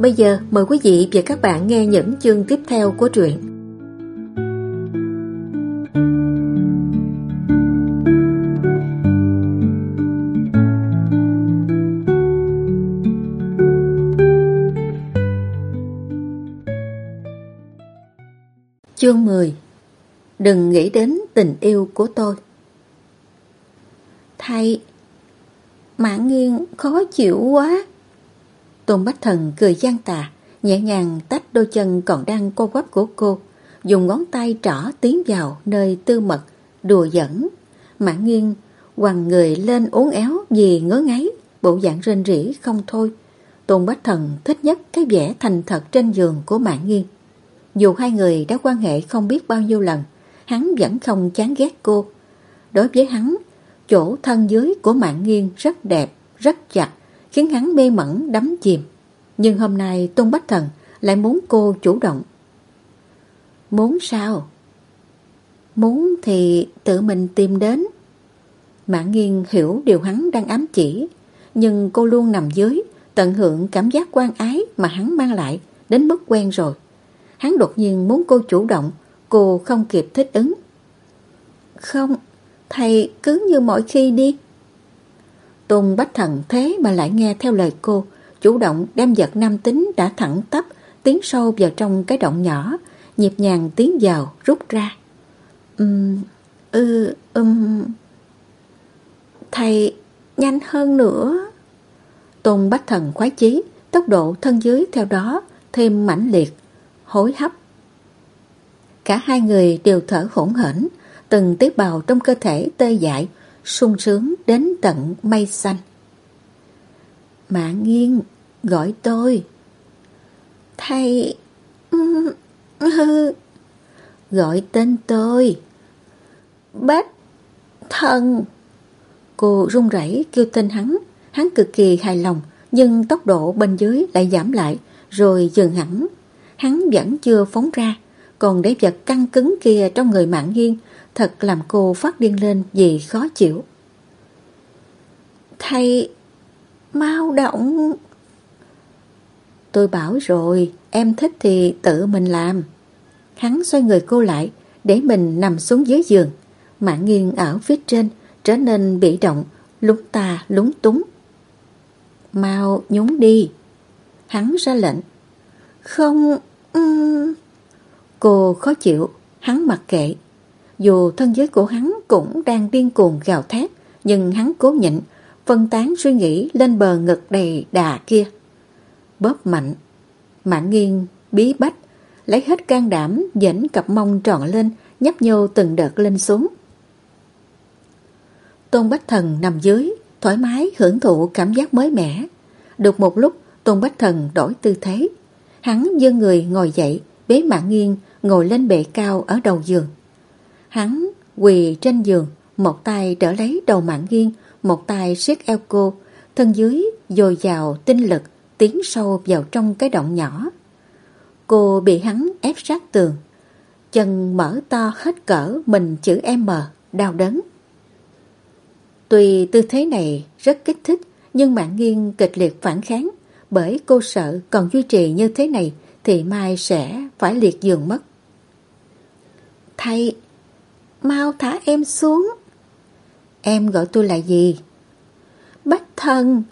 Bây giờ, mời quý vị và các bạn nghe những chương tiếp theo của truyện. Chương 10 Đừng nghĩ đến tình yêu của tôi. Thầy Mạng nghiêng khó chịu quá. Tôn Bách Thần cười gian tà, nhẹ nhàng tách đôi chân còn đang co quắp của cô, dùng ngón tay trỏ tiến vào nơi tư mật, đùa dẫn. Mã nghiêng quằn người lên uốn éo vì ngớ ngáy, bộ dạng rên rỉ không thôi. Tôn Bách Thần thích nhất cái vẻ thành thật trên giường của Mã Nghiên. Dù hai người đã quan hệ không biết bao nhiêu lần, hắn vẫn không chán ghét cô. Đối với hắn, chỗ thân dưới của Mạng Nghiên rất đẹp, rất chặt, khiến hắn mê mẩn đắm chìm. Nhưng hôm nay Tôn Bách Thần lại muốn cô chủ động. Muốn sao? Muốn thì tự mình tìm đến. Mạng nghiên hiểu điều hắn đang ám chỉ, nhưng cô luôn nằm dưới, tận hưởng cảm giác quan ái mà hắn mang lại đến mức quen rồi. Hắn đột nhiên muốn cô chủ động, cô không kịp thích ứng. Không, thầy cứ như mọi khi đi. Tôn Bách Thần thế mà lại nghe theo lời cô, chủ động đem vật nam tính đã thẳng tắp, tiến sâu vào trong cái động nhỏ, nhịp nhàng tiến vào, rút ra. Ừm, ư, ừm... Thầy, nhanh hơn nữa. Tôn Bách Thần khoái chí, tốc độ thân dưới theo đó thêm mãnh liệt, hối hấp. Cả hai người đều thở hỗn hển, từng tế bào trong cơ thể tê dại, sung sướng đến tận mây xanh. Mạng nghiêng, gọi tôi. Thầy... Gọi tên tôi. Bách thần. Cô run rẩy kêu tên hắn. Hắn cực kỳ hài lòng, nhưng tốc độ bên dưới lại giảm lại, rồi dừng hẳn. Hắn vẫn chưa phóng ra, còn để vật căng cứng kia trong người mạng nghiêng thật làm cô phát điên lên vì khó chịu. Thầy, mau động. Tôi bảo rồi, em thích thì tự mình làm. Hắn xoay người cô lại, để mình nằm xuống dưới giường. Mạng nghiêng ở phía trên, trở nên bị động, lúng ta lúng túng. Mau nhúng đi. Hắn ra lệnh. Không... Um... Cô khó chịu, hắn mặc kệ. Dù thân giới của hắn cũng đang điên cuồng gào thét, nhưng hắn cố nhịn, phân tán suy nghĩ lên bờ ngực đầy đà kia. Bóp mạnh, mãn nghiêng, bí bách, lấy hết can đảm dẫn cặp mông tròn lên, nhấp nhô từng đợt lên xuống. Tôn Bách Thần nằm dưới, thoải mái hưởng thụ cảm giác mới mẻ. Được một lúc, Tôn Bách Thần đổi tư thế. Hắn dơ người ngồi dậy, bế mạng nghiêng, ngồi lên bệ cao ở đầu giường. Hắn quỳ trên giường, một tay đỡ lấy đầu mạng nghiêng, một tay siết eo cô, thân dưới dồi dào tinh lực tiến sâu vào trong cái động nhỏ. Cô bị hắn ép sát tường, chân mở to hết cỡ mình chữ M, đau đớn. Tuy tư thế này rất kích thích, nhưng mạng nghiêng kịch liệt phản kháng, bởi cô sợ còn duy trì như thế này thì mai sẽ phải liệt giường mất. thay mau thả em xuống. Em gọi tôi là gì? Bách thần,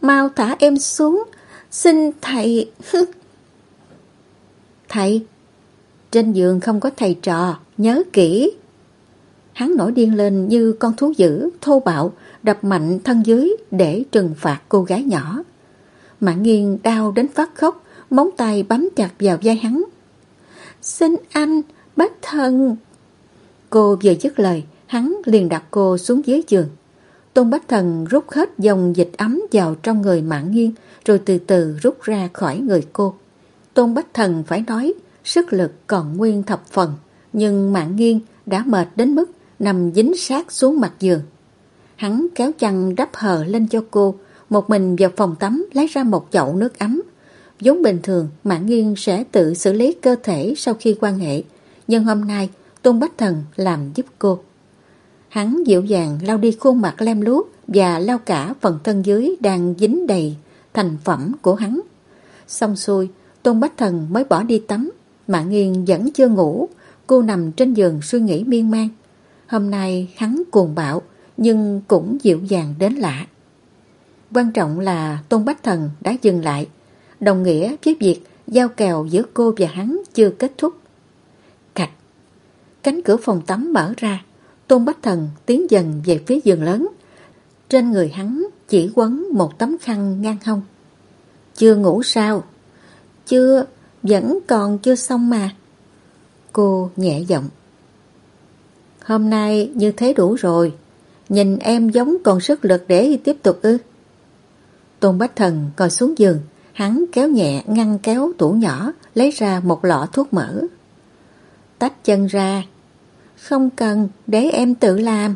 mau thả em xuống, xin thầy. thầy, trên giường không có thầy trò, nhớ kỹ. Hắn nổi điên lên như con thú dữ, thô bạo, đập mạnh thân dưới để trừng phạt cô gái nhỏ. Mạng nghiêng đau đến phát khóc, móng tay bấm chặt vào vai hắn. Xin anh, bách thần. Cô vừa dứt lời, hắn liền đặt cô xuống dưới giường. Tôn Bách Thần rút hết dòng dịch ấm vào trong người mạng nghiêng rồi từ từ rút ra khỏi người cô. Tôn Bách Thần phải nói sức lực còn nguyên thập phần, nhưng mạng nghiêng đã mệt đến mức nằm dính sát xuống mặt giường. Hắn kéo chăn đắp hờ lên cho cô, một mình vào phòng tắm lấy ra một chậu nước ấm. vốn bình thường, Mạng Nghiên sẽ tự xử lý cơ thể sau khi quan hệ, nhưng hôm nay Tôn Bách Thần làm giúp cô. Hắn dịu dàng lau đi khuôn mặt lem luốc và lau cả phần thân dưới đang dính đầy thành phẩm của hắn. Xong xuôi, Tôn Bách Thần mới bỏ đi tắm. Mạ Nghiên vẫn chưa ngủ, cô nằm trên giường suy nghĩ miên man. Hôm nay hắn cuồng bạo, nhưng cũng dịu dàng đến lạ. Quan trọng là Tôn Bách Thần đã dừng lại, đồng nghĩa với việc giao kèo giữa cô và hắn chưa kết thúc. Cánh cửa phòng tắm mở ra, Tôn Bách Thần tiến dần về phía giường lớn. Trên người hắn chỉ quấn một tấm khăn ngang hông. Chưa ngủ sao? Chưa, vẫn còn chưa xong mà. Cô nhẹ giọng. Hôm nay như thế đủ rồi. Nhìn em giống còn sức lực để tiếp tục ư. Tôn Bách Thần ngồi xuống giường, hắn kéo nhẹ ngăn kéo tủ nhỏ, lấy ra một lọ thuốc mỡ. Tách chân ra. Không cần, để em tự làm.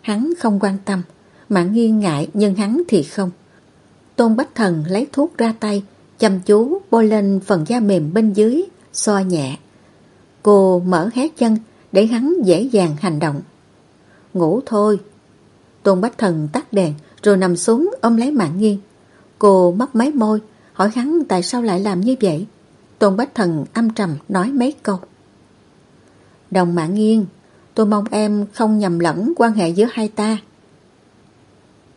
Hắn không quan tâm, mạng nghiêng ngại nhưng hắn thì không. Tôn Bách Thần lấy thuốc ra tay, chăm chú bôi lên phần da mềm bên dưới, xoa nhẹ. Cô mở hé chân để hắn dễ dàng hành động. Ngủ thôi. Tôn Bách Thần tắt đèn rồi nằm xuống ôm lấy mạng nghiêng. Cô mấp máy môi, hỏi hắn tại sao lại làm như vậy. Tôn Bách Thần âm trầm nói mấy câu. Đồng mạng nghiêng, tôi mong em không nhầm lẫn quan hệ giữa hai ta.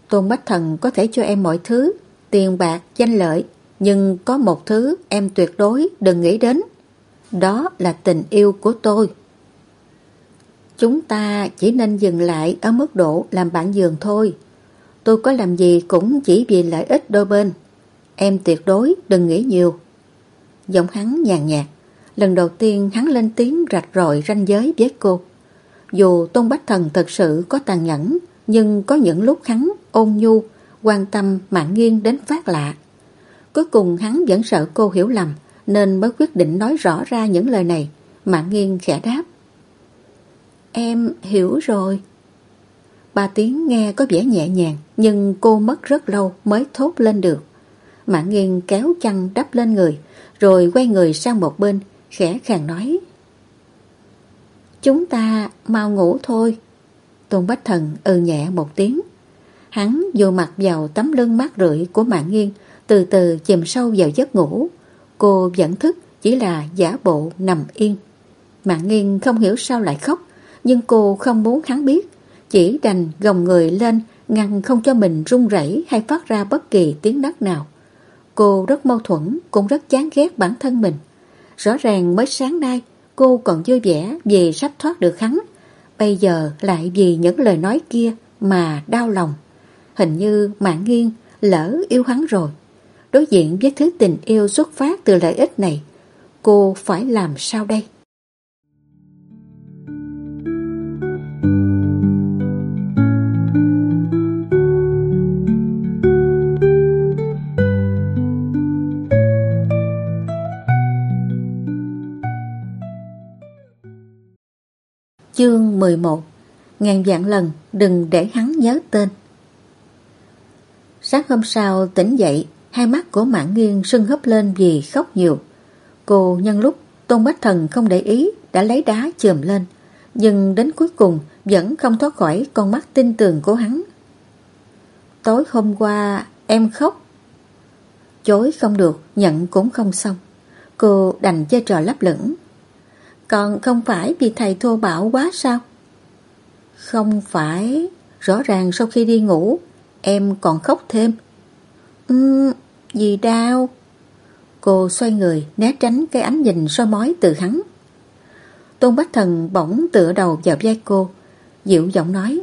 Tôn Bách Thần có thể cho em mọi thứ, tiền bạc, danh lợi, nhưng có một thứ em tuyệt đối đừng nghĩ đến. Đó là tình yêu của tôi. Chúng ta chỉ nên dừng lại ở mức độ làm bạn giường thôi. Tôi có làm gì cũng chỉ vì lợi ích đôi bên. Em tuyệt đối đừng nghĩ nhiều. Giọng hắn nhàn nhạt. Lần đầu tiên hắn lên tiếng rạch rội ranh giới với cô. Dù Tôn Bách Thần thật sự có tàn nhẫn, nhưng có những lúc hắn ôn nhu, quan tâm mạng nghiêng đến phát lạ. Cuối cùng hắn vẫn sợ cô hiểu lầm, nên mới quyết định nói rõ ra những lời này. Mạng nghiêng khẽ đáp. Em hiểu rồi. Ba tiếng nghe có vẻ nhẹ nhàng, nhưng cô mất rất lâu mới thốt lên được. Mạng nghiêng kéo chăn đắp lên người, rồi quay người sang một bên, khẽ khàng nói. Chúng ta mau ngủ thôi. Tôn Bách Thần ừ nhẹ một tiếng. Hắn vô mặt vào tấm lưng mát rượi của mạng nghiêng, từ từ chìm sâu vào giấc ngủ. Cô vẫn thức, chỉ là giả bộ nằm yên. Mạng nghiêng không hiểu sao lại khóc, nhưng cô không muốn hắn biết, chỉ đành gồng người lên ngăn không cho mình run rẩy hay phát ra bất kỳ tiếng nấc nào. Cô rất mâu thuẫn, cũng rất chán ghét bản thân mình. Rõ ràng mới sáng nay cô còn vui vẻ vì sắp thoát được hắn. Bây giờ lại vì những lời nói kia mà đau lòng. Hình như mạng nghiêng lỡ yêu hắn rồi. Đối diện với thứ tình yêu xuất phát từ lợi ích này, cô phải làm sao đây? Chương 11 Ngàn vạn lần đừng để hắn nhớ tên. Sáng hôm sau tỉnh dậy, Hai mắt của mạng nghiêng sưng húp lên vì khóc nhiều. Cô nhân lúc Tôn Bách Thần không để ý Đã lấy đá chườm lên, Nhưng đến cuối cùng Vẫn không thoát khỏi con mắt tin tường của hắn. Tối hôm qua Em khóc. Chối không được, Nhận cũng không xong. Cô đành chơi trò lấp lửng còn không phải vì thầy thô bạo quá sao? Không phải, rõ ràng sau khi đi ngủ, em còn khóc thêm. Ừm, gì đau? Cô xoay người, né tránh cái ánh nhìn soi mói từ hắn. Tôn Bách Thần bỗng tựa đầu vào vai cô, dịu giọng nói.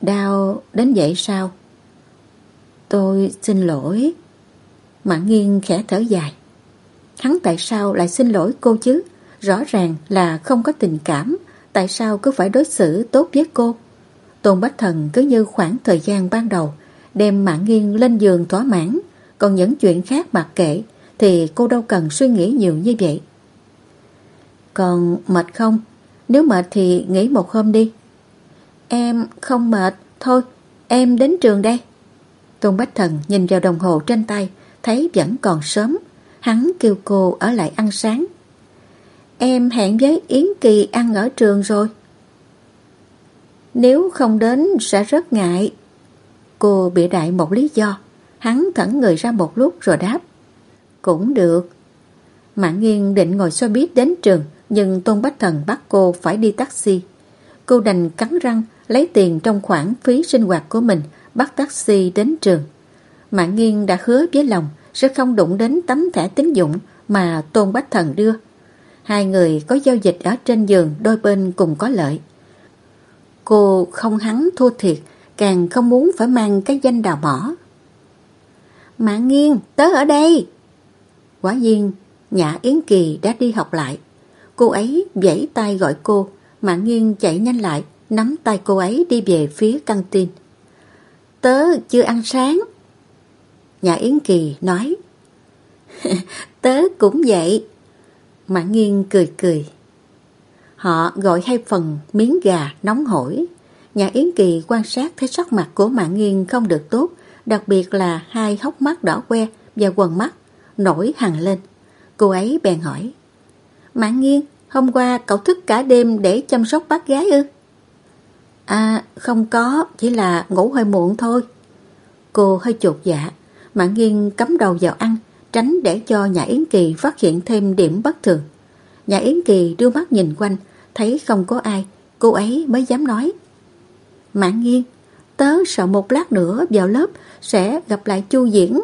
Đau đến vậy sao? Tôi xin lỗi. Mạng nghiêng khẽ thở dài. Hắn tại sao lại xin lỗi cô chứ? Rõ ràng là không có tình cảm, tại sao cứ phải đối xử tốt với cô? Tôn Bách Thần cứ như khoảng thời gian ban đầu, đem mạng nghiêng lên giường thỏa mãn, còn những chuyện khác mặc kệ, thì cô đâu cần suy nghĩ nhiều như vậy. Còn mệt không? Nếu mệt thì nghỉ một hôm đi. Em không mệt, thôi, em đến trường đây. Tôn Bách Thần nhìn vào đồng hồ trên tay, thấy vẫn còn sớm. Hắn kêu cô ở lại ăn sáng. Em hẹn với Yến Kỳ ăn ở trường rồi. Nếu không đến sẽ rất ngại. Cô bị đại một lý do. Hắn thẫn người ra một lúc rồi đáp. Cũng được. Mạng nghiêng định ngồi xe buýt đến trường, nhưng Tôn Bách Thần bắt cô phải đi taxi. Cô đành cắn răng, lấy tiền trong khoản phí sinh hoạt của mình, bắt taxi đến trường. Mạng nghiêng đã hứa với lòng sẽ không đụng đến tấm thẻ tín dụng mà Tôn Bách Thần đưa. Hai người có giao dịch ở trên giường đôi bên cùng có lợi. Cô không hắn thua thiệt, càng không muốn phải mang cái danh đào mỏ. Mạng nghiêng, tớ ở đây. Quả nhiên, Nhã Yến Kỳ đã đi học lại. Cô ấy vẫy tay gọi cô, Mạng nghiêng chạy nhanh lại, nắm tay cô ấy đi về phía căng tin. Tớ chưa ăn sáng. Nhà Yến Kỳ nói. tớ cũng vậy. Mạng nghiêng cười cười. Họ gọi hai phần miếng gà nóng hổi. Nhà Yến Kỳ quan sát thấy sắc mặt của Mạng nghiêng không được tốt, đặc biệt là hai hốc mắt đỏ que và quần mắt nổi hằng lên. Cô ấy bèn hỏi. Mạng nghiêng, hôm qua cậu thức cả đêm để chăm sóc bác gái ư? À, không có, chỉ là ngủ hơi muộn thôi. Cô hơi chuột dạ, Mạng Nghiên cắm đầu vào ăn, tránh để cho nhà Yến Kỳ phát hiện thêm điểm bất thường. Nhà Yến Kỳ đưa mắt nhìn quanh, thấy không có ai, cô ấy mới dám nói. Mạng Nghiên, tớ sợ một lát nữa vào lớp sẽ gặp lại Chu Diễn.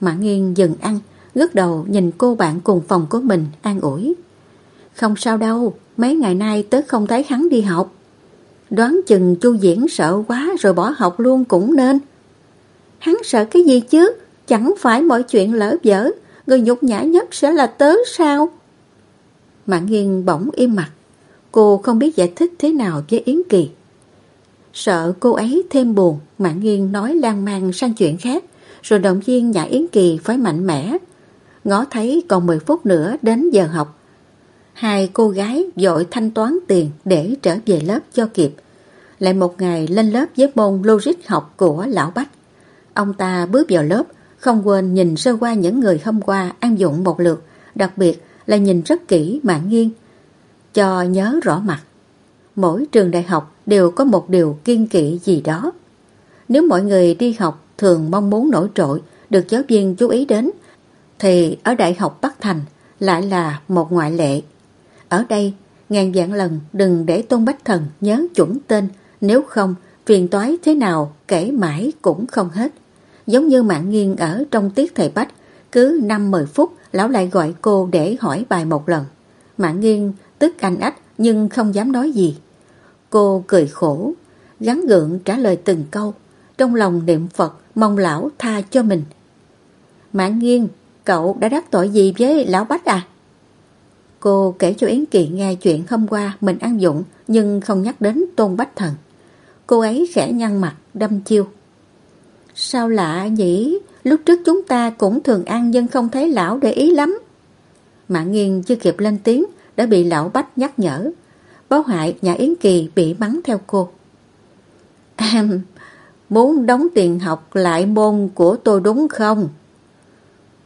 Mạng Nghiên dừng ăn, ngước đầu nhìn cô bạn cùng phòng của mình an ủi. Không sao đâu, mấy ngày nay tớ không thấy hắn đi học. Đoán chừng Chu Diễn sợ quá rồi bỏ học luôn cũng nên. Hắn sợ cái gì chứ? Chẳng phải mọi chuyện lỡ dở, người nhục nhã nhất sẽ là tớ sao? Mạng nghiêng bỗng im mặt. Cô không biết giải thích thế nào với Yến Kỳ. Sợ cô ấy thêm buồn, Mạng nghiêng nói lan man sang chuyện khác, rồi động viên nhà Yến Kỳ phải mạnh mẽ. Ngó thấy còn 10 phút nữa đến giờ học. Hai cô gái dội thanh toán tiền để trở về lớp cho kịp. Lại một ngày lên lớp với môn logic học của Lão Bách. Ông ta bước vào lớp, không quên nhìn sơ qua những người hôm qua ăn dụng một lượt, đặc biệt là nhìn rất kỹ mạng nghiêng, cho nhớ rõ mặt. Mỗi trường đại học đều có một điều kiên kỵ gì đó. Nếu mọi người đi học thường mong muốn nổi trội, được giáo viên chú ý đến, thì ở Đại học Bắc Thành lại là một ngoại lệ. Ở đây, ngàn vạn lần đừng để Tôn Bách Thần nhớ chuẩn tên, nếu không, phiền toái thế nào kể mãi cũng không hết. Giống như mạng nghiêng ở trong tiết thầy Bách, cứ 5-10 phút lão lại gọi cô để hỏi bài một lần. Mạng nghiêng tức anh ách nhưng không dám nói gì. Cô cười khổ, gắn gượng trả lời từng câu, trong lòng niệm Phật mong lão tha cho mình. Mạng nghiêng, cậu đã đắc tội gì với lão Bách à? Cô kể cho Yến Kỳ nghe chuyện hôm qua mình ăn dụng nhưng không nhắc đến Tôn Bách Thần. Cô ấy khẽ nhăn mặt, đâm chiêu. Sao lạ nhỉ? Lúc trước chúng ta cũng thường ăn nhưng không thấy lão để ý lắm. mã nghiêng chưa kịp lên tiếng đã bị lão Bách nhắc nhở. Báo hại nhà Yến Kỳ bị mắng theo cô. Em muốn đóng tiền học lại môn của tôi đúng không?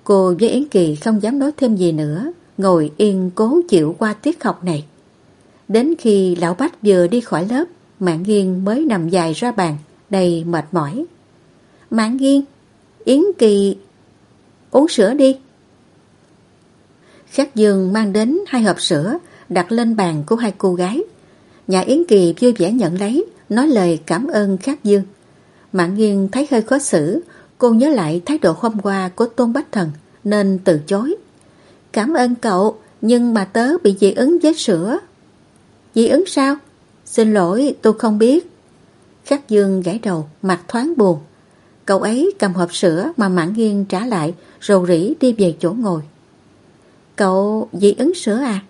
Cô với Yến Kỳ không dám nói thêm gì nữa, ngồi yên cố chịu qua tiết học này. Đến khi lão Bách vừa đi khỏi lớp, Mạng nghiêng mới nằm dài ra bàn, đầy mệt mỏi. Mạng nghiêng, Yến Kỳ, uống sữa đi. Khắc Dương mang đến hai hộp sữa, đặt lên bàn của hai cô gái. Nhà Yến Kỳ vui vẻ nhận lấy, nói lời cảm ơn Khắc Dương. Mạng nghiêng thấy hơi khó xử, cô nhớ lại thái độ hôm qua của Tôn Bách Thần, nên từ chối. Cảm ơn cậu, nhưng mà tớ bị dị ứng với sữa. Dị ứng sao? Xin lỗi, tôi không biết. Khắc Dương gãy đầu, mặt thoáng buồn. Cậu ấy cầm hộp sữa mà Mãn Nghiên trả lại, rầu rĩ đi về chỗ ngồi. Cậu dị ứng sữa à?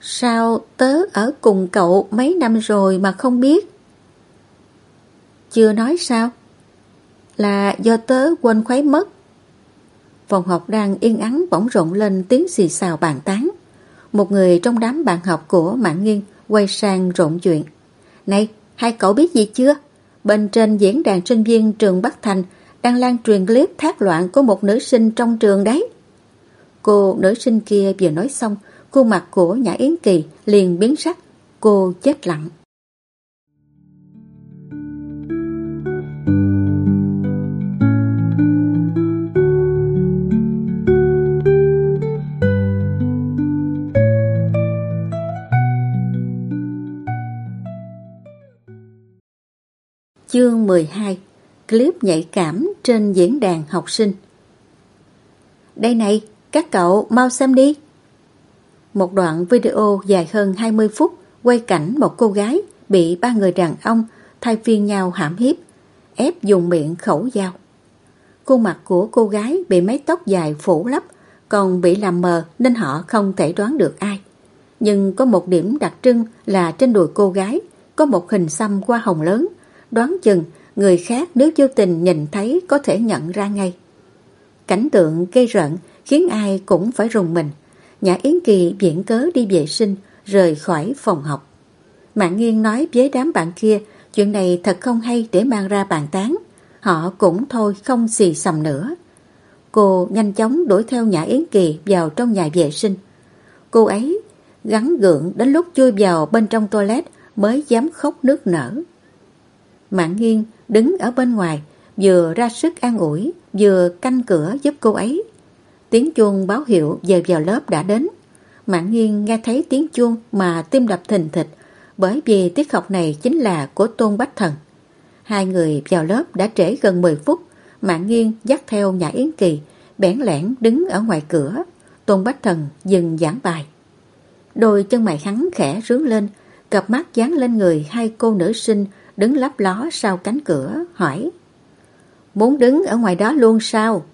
Sao tớ ở cùng cậu mấy năm rồi mà không biết? Chưa nói sao? Là do tớ quên khuấy mất. phòng học đang yên ắng bỗng rộn lên tiếng xì xào bàn tán. Một người trong đám bạn học của Mạng Nghiên quay sang rộn chuyện. Này, hai cậu biết gì chưa? Bên trên diễn đàn sinh viên trường Bắc Thành đang lan truyền clip thác loạn của một nữ sinh trong trường đấy. Cô nữ sinh kia vừa nói xong, khuôn mặt của Nhã Yến Kỳ liền biến sắc. Cô chết lặng. Chương 12 Clip nhạy cảm trên diễn đàn học sinh Đây này, các cậu mau xem đi. Một đoạn video dài hơn 20 phút quay cảnh một cô gái bị ba người đàn ông thay phiên nhau hãm hiếp, ép dùng miệng khẩu dao. Khuôn mặt của cô gái bị mái tóc dài phủ lấp, còn bị làm mờ nên họ không thể đoán được ai. Nhưng có một điểm đặc trưng là trên đùi cô gái có một hình xăm hoa hồng lớn, đoán chừng người khác nếu vô tình nhìn thấy có thể nhận ra ngay. Cảnh tượng gây rợn khiến ai cũng phải rùng mình. Nhã Yến Kỳ viện cớ đi vệ sinh, rời khỏi phòng học. Mạng Nghiên nói với đám bạn kia chuyện này thật không hay để mang ra bàn tán. Họ cũng thôi không xì xầm nữa. Cô nhanh chóng đuổi theo Nhã Yến Kỳ vào trong nhà vệ sinh. Cô ấy gắn gượng đến lúc chui vào bên trong toilet mới dám khóc nước nở. Mạng Nghiên đứng ở bên ngoài, vừa ra sức an ủi, vừa canh cửa giúp cô ấy. Tiếng chuông báo hiệu về vào lớp đã đến. Mạng Nghiên nghe thấy tiếng chuông mà tim đập thình thịch, bởi vì tiết học này chính là của Tôn Bách Thần. Hai người vào lớp đã trễ gần 10 phút, Mạng Nghiên dắt theo nhà Yến Kỳ, bẽn lẽn đứng ở ngoài cửa. Tôn Bách Thần dừng giảng bài. Đôi chân mày hắn khẽ rướng lên, cặp mắt dán lên người hai cô nữ sinh đứng lấp ló sau cánh cửa, hỏi Muốn đứng ở ngoài đó luôn sao?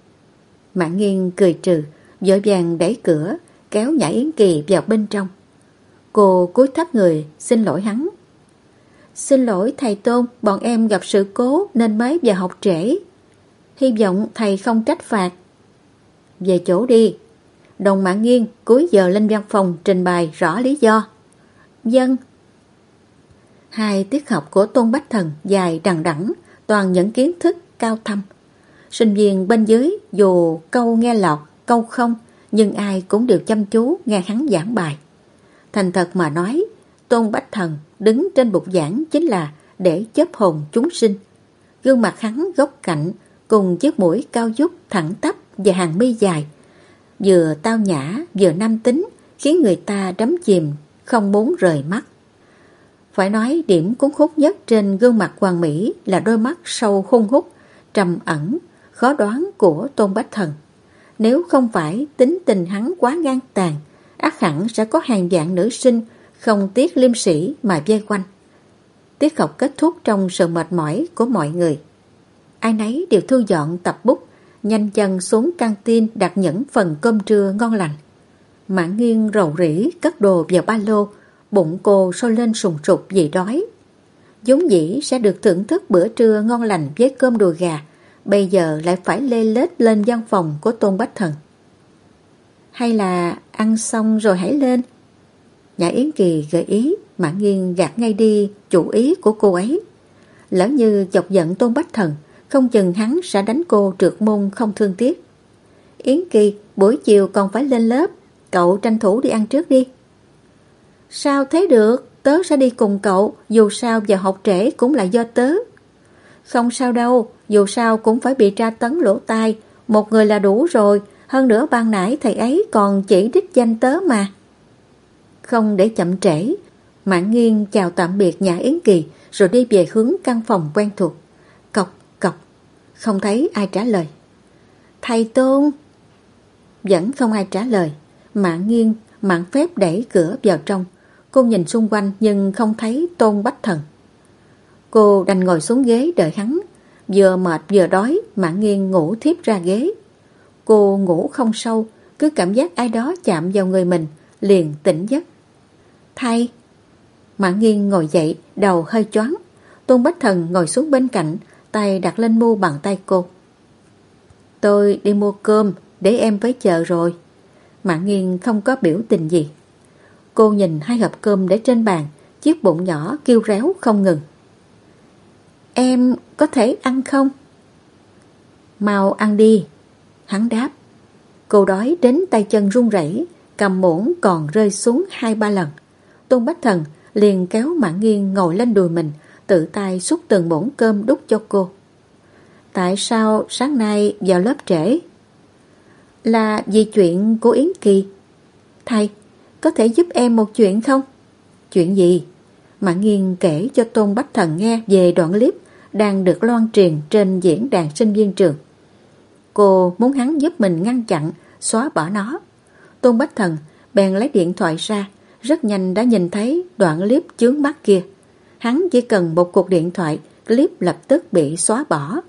Mạng nghiêng cười trừ, vội vàng đẩy cửa, kéo Nhã Yến Kỳ vào bên trong. Cô cúi thấp người, xin lỗi hắn. Xin lỗi thầy Tôn, bọn em gặp sự cố nên mới vào học trễ. Hy vọng thầy không trách phạt. Về chỗ đi. Đồng mạng nghiêng cúi giờ lên văn phòng trình bày rõ lý do. Dân, Hai tiết học của Tôn Bách Thần dài đằng đẵng toàn những kiến thức cao thâm. Sinh viên bên dưới dù câu nghe lọt, câu không, nhưng ai cũng đều chăm chú nghe hắn giảng bài. Thành thật mà nói, Tôn Bách Thần đứng trên bục giảng chính là để chấp hồn chúng sinh. Gương mặt hắn góc cạnh cùng chiếc mũi cao dút thẳng tắp và hàng mi dài. Vừa tao nhã, vừa nam tính, khiến người ta đắm chìm, không muốn rời mắt. Phải nói điểm cuốn hút nhất trên gương mặt hoàng mỹ là đôi mắt sâu hung hút, trầm ẩn, khó đoán của Tôn Bách Thần. Nếu không phải tính tình hắn quá ngang tàn, ác hẳn sẽ có hàng dạng nữ sinh không tiếc liêm sĩ mà vây quanh. Tiết học kết thúc trong sự mệt mỏi của mọi người. Ai nấy đều thu dọn tập bút, nhanh chân xuống căng tin đặt những phần cơm trưa ngon lành. Mạng nghiêng rầu rĩ cất đồ vào ba lô bụng cô sôi lên sùng sục vì đói. giống dĩ sẽ được thưởng thức bữa trưa ngon lành với cơm đùi gà, bây giờ lại phải lê lết lên văn phòng của Tôn Bách Thần. Hay là ăn xong rồi hãy lên? Nhã Yến Kỳ gợi ý, mã Nghiên gạt ngay đi chủ ý của cô ấy. Lỡ như chọc giận Tôn Bách Thần, không chừng hắn sẽ đánh cô trượt môn không thương tiếc. Yến Kỳ, buổi chiều còn phải lên lớp, cậu tranh thủ đi ăn trước đi. Sao thế được, tớ sẽ đi cùng cậu, dù sao giờ học trễ cũng là do tớ. Không sao đâu, dù sao cũng phải bị tra tấn lỗ tai, một người là đủ rồi, hơn nữa ban nãy thầy ấy còn chỉ đích danh tớ mà. Không để chậm trễ, Mạng Nghiên chào tạm biệt nhà Yến Kỳ rồi đi về hướng căn phòng quen thuộc. Cọc, cọc, không thấy ai trả lời. Thầy Tôn! Vẫn không ai trả lời. Mạng Nghiên mạng phép đẩy cửa vào trong. Cô nhìn xung quanh nhưng không thấy Tôn Bách Thần. Cô đành ngồi xuống ghế đợi hắn. Vừa mệt vừa đói, Mạng Nghiên ngủ thiếp ra ghế. Cô ngủ không sâu, cứ cảm giác ai đó chạm vào người mình, liền tỉnh giấc. Thay! mã Nghiên ngồi dậy, đầu hơi choáng. Tôn Bách Thần ngồi xuống bên cạnh, tay đặt lên mu bàn tay cô. Tôi đi mua cơm, để em với chờ rồi. mã nghiêng không có biểu tình gì. Cô nhìn hai hộp cơm để trên bàn, chiếc bụng nhỏ kêu réo không ngừng. Em có thể ăn không? Mau ăn đi. Hắn đáp. Cô đói đến tay chân run rẩy, cầm muỗng còn rơi xuống hai ba lần. Tôn Bách Thần liền kéo Mạng Nghiên ngồi lên đùi mình, tự tay xúc từng muỗng cơm đút cho cô. Tại sao sáng nay vào lớp trễ? Là vì chuyện của Yến Kỳ. Thầy, có thể giúp em một chuyện không? Chuyện gì? Mạng Nghiên kể cho Tôn Bách Thần nghe về đoạn clip đang được loan truyền trên diễn đàn sinh viên trường. Cô muốn hắn giúp mình ngăn chặn, xóa bỏ nó. Tôn Bách Thần bèn lấy điện thoại ra, rất nhanh đã nhìn thấy đoạn clip chướng mắt kia. Hắn chỉ cần một cuộc điện thoại, clip lập tức bị xóa bỏ.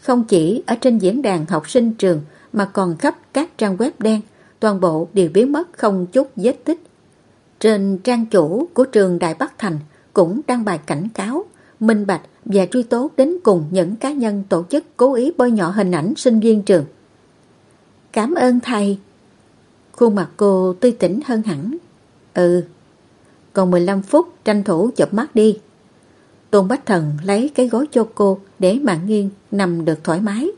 Không chỉ ở trên diễn đàn học sinh trường mà còn khắp các trang web đen, toàn bộ đều biến mất không chút vết tích. Trên trang chủ của trường Đại Bắc Thành cũng đăng bài cảnh cáo, minh bạch và truy tố đến cùng những cá nhân tổ chức cố ý bôi nhọ hình ảnh sinh viên trường. Cảm ơn thầy. Khuôn mặt cô tươi tỉnh hơn hẳn. Ừ, còn 15 phút tranh thủ chụp mắt đi. Tôn Bách Thần lấy cái gối cho cô để mạng nghiêng nằm được thoải mái.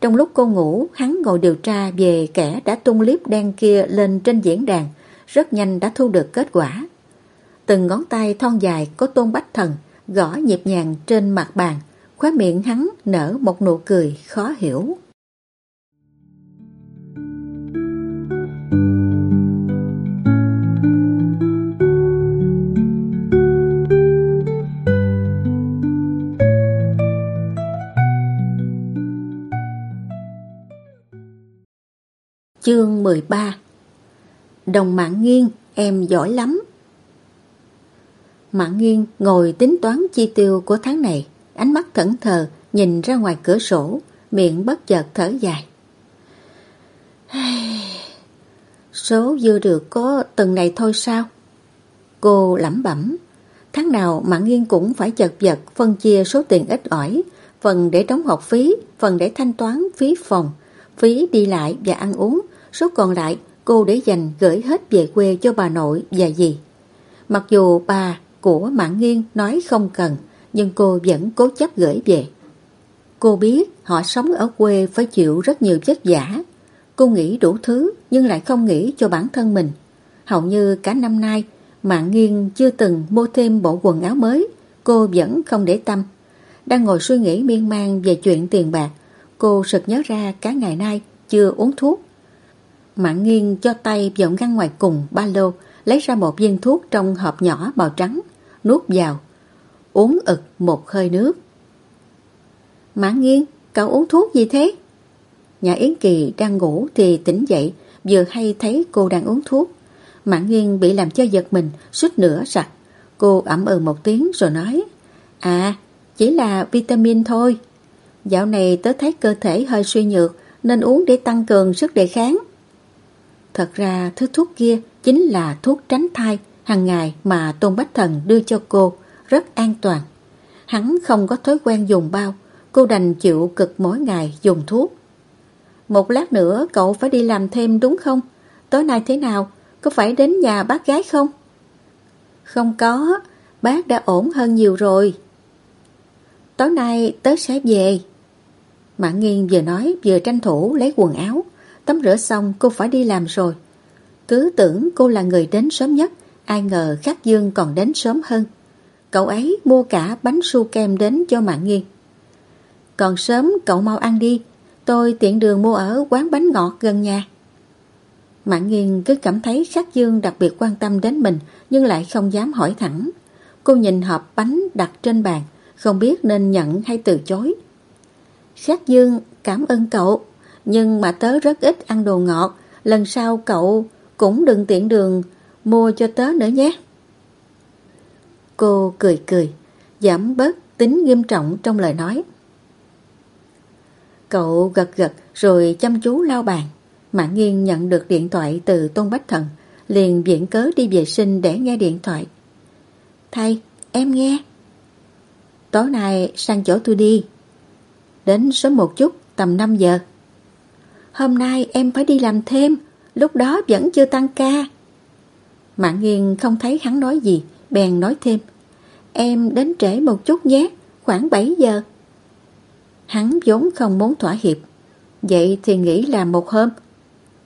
Trong lúc cô ngủ, hắn ngồi điều tra về kẻ đã tung clip đen kia lên trên diễn đàn, rất nhanh đã thu được kết quả. Từng ngón tay thon dài của Tôn Bách Thần gõ nhịp nhàng trên mặt bàn, khóe miệng hắn nở một nụ cười khó hiểu. Chương 13 Đồng mạng nghiêng, em giỏi lắm. Mạng nghiêng ngồi tính toán chi tiêu của tháng này, ánh mắt thẫn thờ, nhìn ra ngoài cửa sổ, miệng bất chợt thở dài. Số dư được có từng này thôi sao? Cô lẩm bẩm, tháng nào Mạng nghiêng cũng phải chật vật phân chia số tiền ít ỏi, phần để đóng học phí, phần để thanh toán phí phòng, phí đi lại và ăn uống, số còn lại cô để dành gửi hết về quê cho bà nội và dì. Mặc dù bà của Mạng Nghiên nói không cần, nhưng cô vẫn cố chấp gửi về. Cô biết họ sống ở quê phải chịu rất nhiều vất vả. Cô nghĩ đủ thứ nhưng lại không nghĩ cho bản thân mình. Hầu như cả năm nay, Mạng Nghiên chưa từng mua thêm bộ quần áo mới, cô vẫn không để tâm. Đang ngồi suy nghĩ miên man về chuyện tiền bạc, cô sực nhớ ra cả ngày nay chưa uống thuốc. Mãn Nghiên cho tay vào ngăn ngoài cùng ba lô, lấy ra một viên thuốc trong hộp nhỏ màu trắng nuốt vào, uống ực một hơi nước. Mã nghiêng, cậu uống thuốc gì thế? Nhà Yến Kỳ đang ngủ thì tỉnh dậy, vừa hay thấy cô đang uống thuốc. Mã nghiêng bị làm cho giật mình, suýt nửa sặc. Cô ẩm ừ một tiếng rồi nói, À, chỉ là vitamin thôi. Dạo này tớ thấy cơ thể hơi suy nhược, nên uống để tăng cường sức đề kháng. Thật ra thứ thuốc kia chính là thuốc tránh thai hàng ngày mà Tôn Bách Thần đưa cho cô rất an toàn. Hắn không có thói quen dùng bao, cô đành chịu cực mỗi ngày dùng thuốc. Một lát nữa cậu phải đi làm thêm đúng không? Tối nay thế nào? Có phải đến nhà bác gái không? Không có, bác đã ổn hơn nhiều rồi. Tối nay tớ sẽ về. Mạng nghiên vừa nói vừa tranh thủ lấy quần áo. Tắm rửa xong cô phải đi làm rồi. Cứ tưởng cô là người đến sớm nhất Ai ngờ Khắc Dương còn đến sớm hơn. Cậu ấy mua cả bánh su kem đến cho Mạng Nghiên. Còn sớm cậu mau ăn đi, tôi tiện đường mua ở quán bánh ngọt gần nhà. Mạng Nghiên cứ cảm thấy Khắc Dương đặc biệt quan tâm đến mình nhưng lại không dám hỏi thẳng. Cô nhìn hộp bánh đặt trên bàn, không biết nên nhận hay từ chối. Khắc Dương cảm ơn cậu, nhưng mà tớ rất ít ăn đồ ngọt, lần sau cậu cũng đừng tiện đường mua cho tớ nữa nhé. Cô cười cười, giảm bớt tính nghiêm trọng trong lời nói. Cậu gật gật rồi chăm chú lao bàn. Mạng nghiên nhận được điện thoại từ Tôn Bách Thần, liền viện cớ đi vệ sinh để nghe điện thoại. Thầy, em nghe. Tối nay sang chỗ tôi đi. Đến sớm một chút, tầm 5 giờ hôm nay em phải đi làm thêm, lúc đó vẫn chưa tăng ca. Mạng nghiêng không thấy hắn nói gì, bèn nói thêm. Em đến trễ một chút nhé, khoảng 7 giờ. Hắn vốn không muốn thỏa hiệp. Vậy thì nghĩ làm một hôm.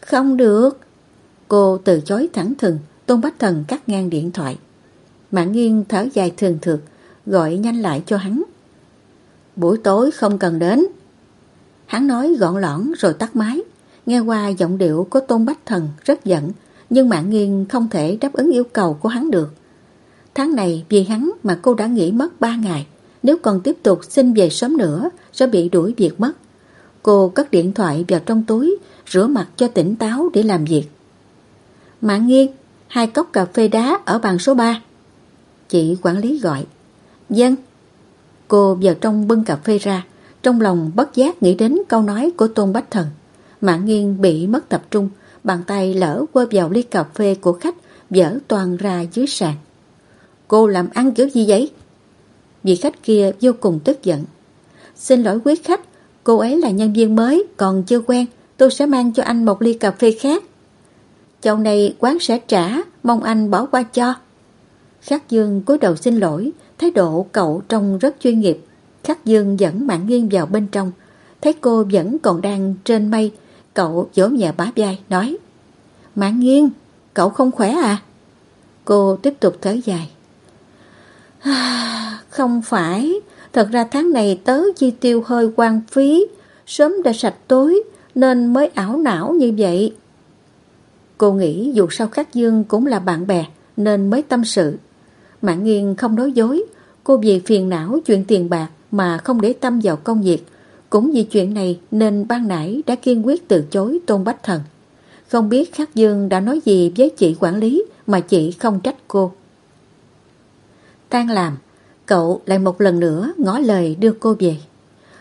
Không được. Cô từ chối thẳng thừng, Tôn Bách Thần cắt ngang điện thoại. Mạng nghiêng thở dài thường thượt, gọi nhanh lại cho hắn. Buổi tối không cần đến. Hắn nói gọn lõn rồi tắt máy. Nghe qua giọng điệu của Tôn Bách Thần rất giận, nhưng Mạng nghiêng không thể đáp ứng yêu cầu của hắn được. Tháng này vì hắn mà cô đã nghỉ mất 3 ngày. Nếu còn tiếp tục xin về sớm nữa sẽ bị đuổi việc mất. Cô cất điện thoại vào trong túi, rửa mặt cho tỉnh táo để làm việc. Mạng nghiêng, hai cốc cà phê đá ở bàn số 3. Chị quản lý gọi. Dân. Cô vào trong bưng cà phê ra, trong lòng bất giác nghĩ đến câu nói của Tôn Bách Thần. Mạng nghiêng bị mất tập trung, bàn tay lỡ quơ vào ly cà phê của khách, dở toàn ra dưới sàn. Cô làm ăn kiểu gì vậy? Vị khách kia vô cùng tức giận. Xin lỗi quý khách, cô ấy là nhân viên mới, còn chưa quen, tôi sẽ mang cho anh một ly cà phê khác. Chậu này quán sẽ trả, mong anh bỏ qua cho. Khắc Dương cúi đầu xin lỗi, thái độ cậu trông rất chuyên nghiệp. Khắc Dương dẫn Mạng Nghiên vào bên trong, thấy cô vẫn còn đang trên mây, cậu vỗ nhẹ bá vai nói Mạng Nghiên, cậu không khỏe à? Cô tiếp tục thở dài. Không phải, thật ra tháng này tớ chi tiêu hơi quan phí, sớm đã sạch tối nên mới ảo não như vậy. Cô nghĩ dù sao Khắc Dương cũng là bạn bè nên mới tâm sự. Mạng nghiêng không nói dối, cô vì phiền não chuyện tiền bạc mà không để tâm vào công việc. Cũng vì chuyện này nên ban nãy đã kiên quyết từ chối Tôn Bách Thần. Không biết Khắc Dương đã nói gì với chị quản lý mà chị không trách cô. Tan làm, cậu lại một lần nữa ngỏ lời đưa cô về.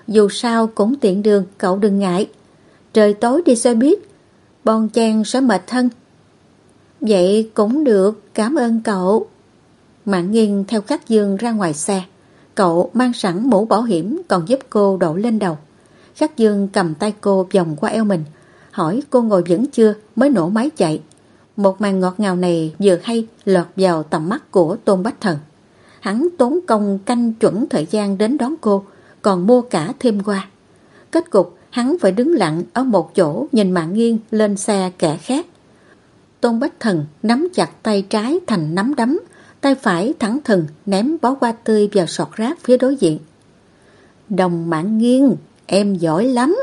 Dù sao cũng tiện đường, cậu đừng ngại. Trời tối đi xe buýt, bon chen sẽ mệt thân. Vậy cũng được, cảm ơn cậu. Mạng nghiêng theo khắc dương ra ngoài xe. Cậu mang sẵn mũ bảo hiểm còn giúp cô đổ lên đầu. Khắc dương cầm tay cô vòng qua eo mình, hỏi cô ngồi vững chưa mới nổ máy chạy. Một màn ngọt ngào này vừa hay lọt vào tầm mắt của Tôn Bách Thần. Hắn tốn công canh chuẩn thời gian đến đón cô, còn mua cả thêm qua. Kết cục, hắn phải đứng lặng ở một chỗ nhìn mạng nghiêng lên xe kẻ khác. Tôn Bách Thần nắm chặt tay trái thành nắm đấm, tay phải thẳng thừng ném bó hoa tươi vào sọt rác phía đối diện. Đồng mạng nghiêng, em giỏi lắm.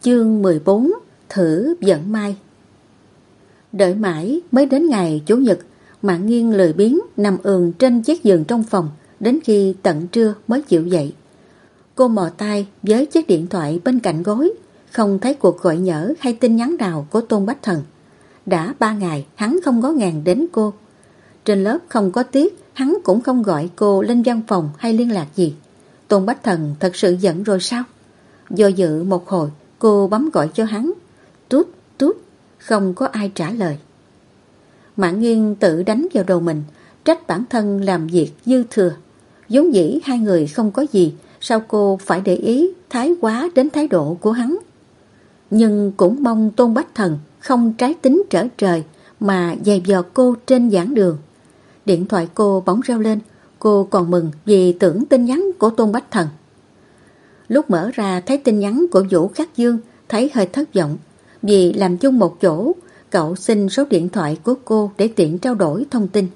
Chương 14 Thử vận may Đợi mãi mới đến ngày Chủ nhật Mạng nghiêng lười biến nằm ườn trên chiếc giường trong phòng Đến khi tận trưa mới chịu dậy. Cô mò tay với chiếc điện thoại bên cạnh gối Không thấy cuộc gọi nhỡ hay tin nhắn nào của Tôn Bách Thần. Đã ba ngày hắn không có ngàn đến cô. Trên lớp không có tiết Hắn cũng không gọi cô lên văn phòng hay liên lạc gì. Tôn Bách Thần thật sự giận rồi sao? Do dự một hồi Cô bấm gọi cho hắn. Tút, không có ai trả lời. Mạng nghiêng tự đánh vào đầu mình, trách bản thân làm việc dư thừa. vốn dĩ hai người không có gì, sao cô phải để ý thái quá đến thái độ của hắn. Nhưng cũng mong Tôn Bách Thần không trái tính trở trời mà dày dò cô trên giảng đường. Điện thoại cô bóng reo lên, cô còn mừng vì tưởng tin nhắn của Tôn Bách Thần. Lúc mở ra thấy tin nhắn của Vũ Khắc Dương thấy hơi thất vọng. Vì làm chung một chỗ, cậu xin số điện thoại của cô để tiện trao đổi thông tin.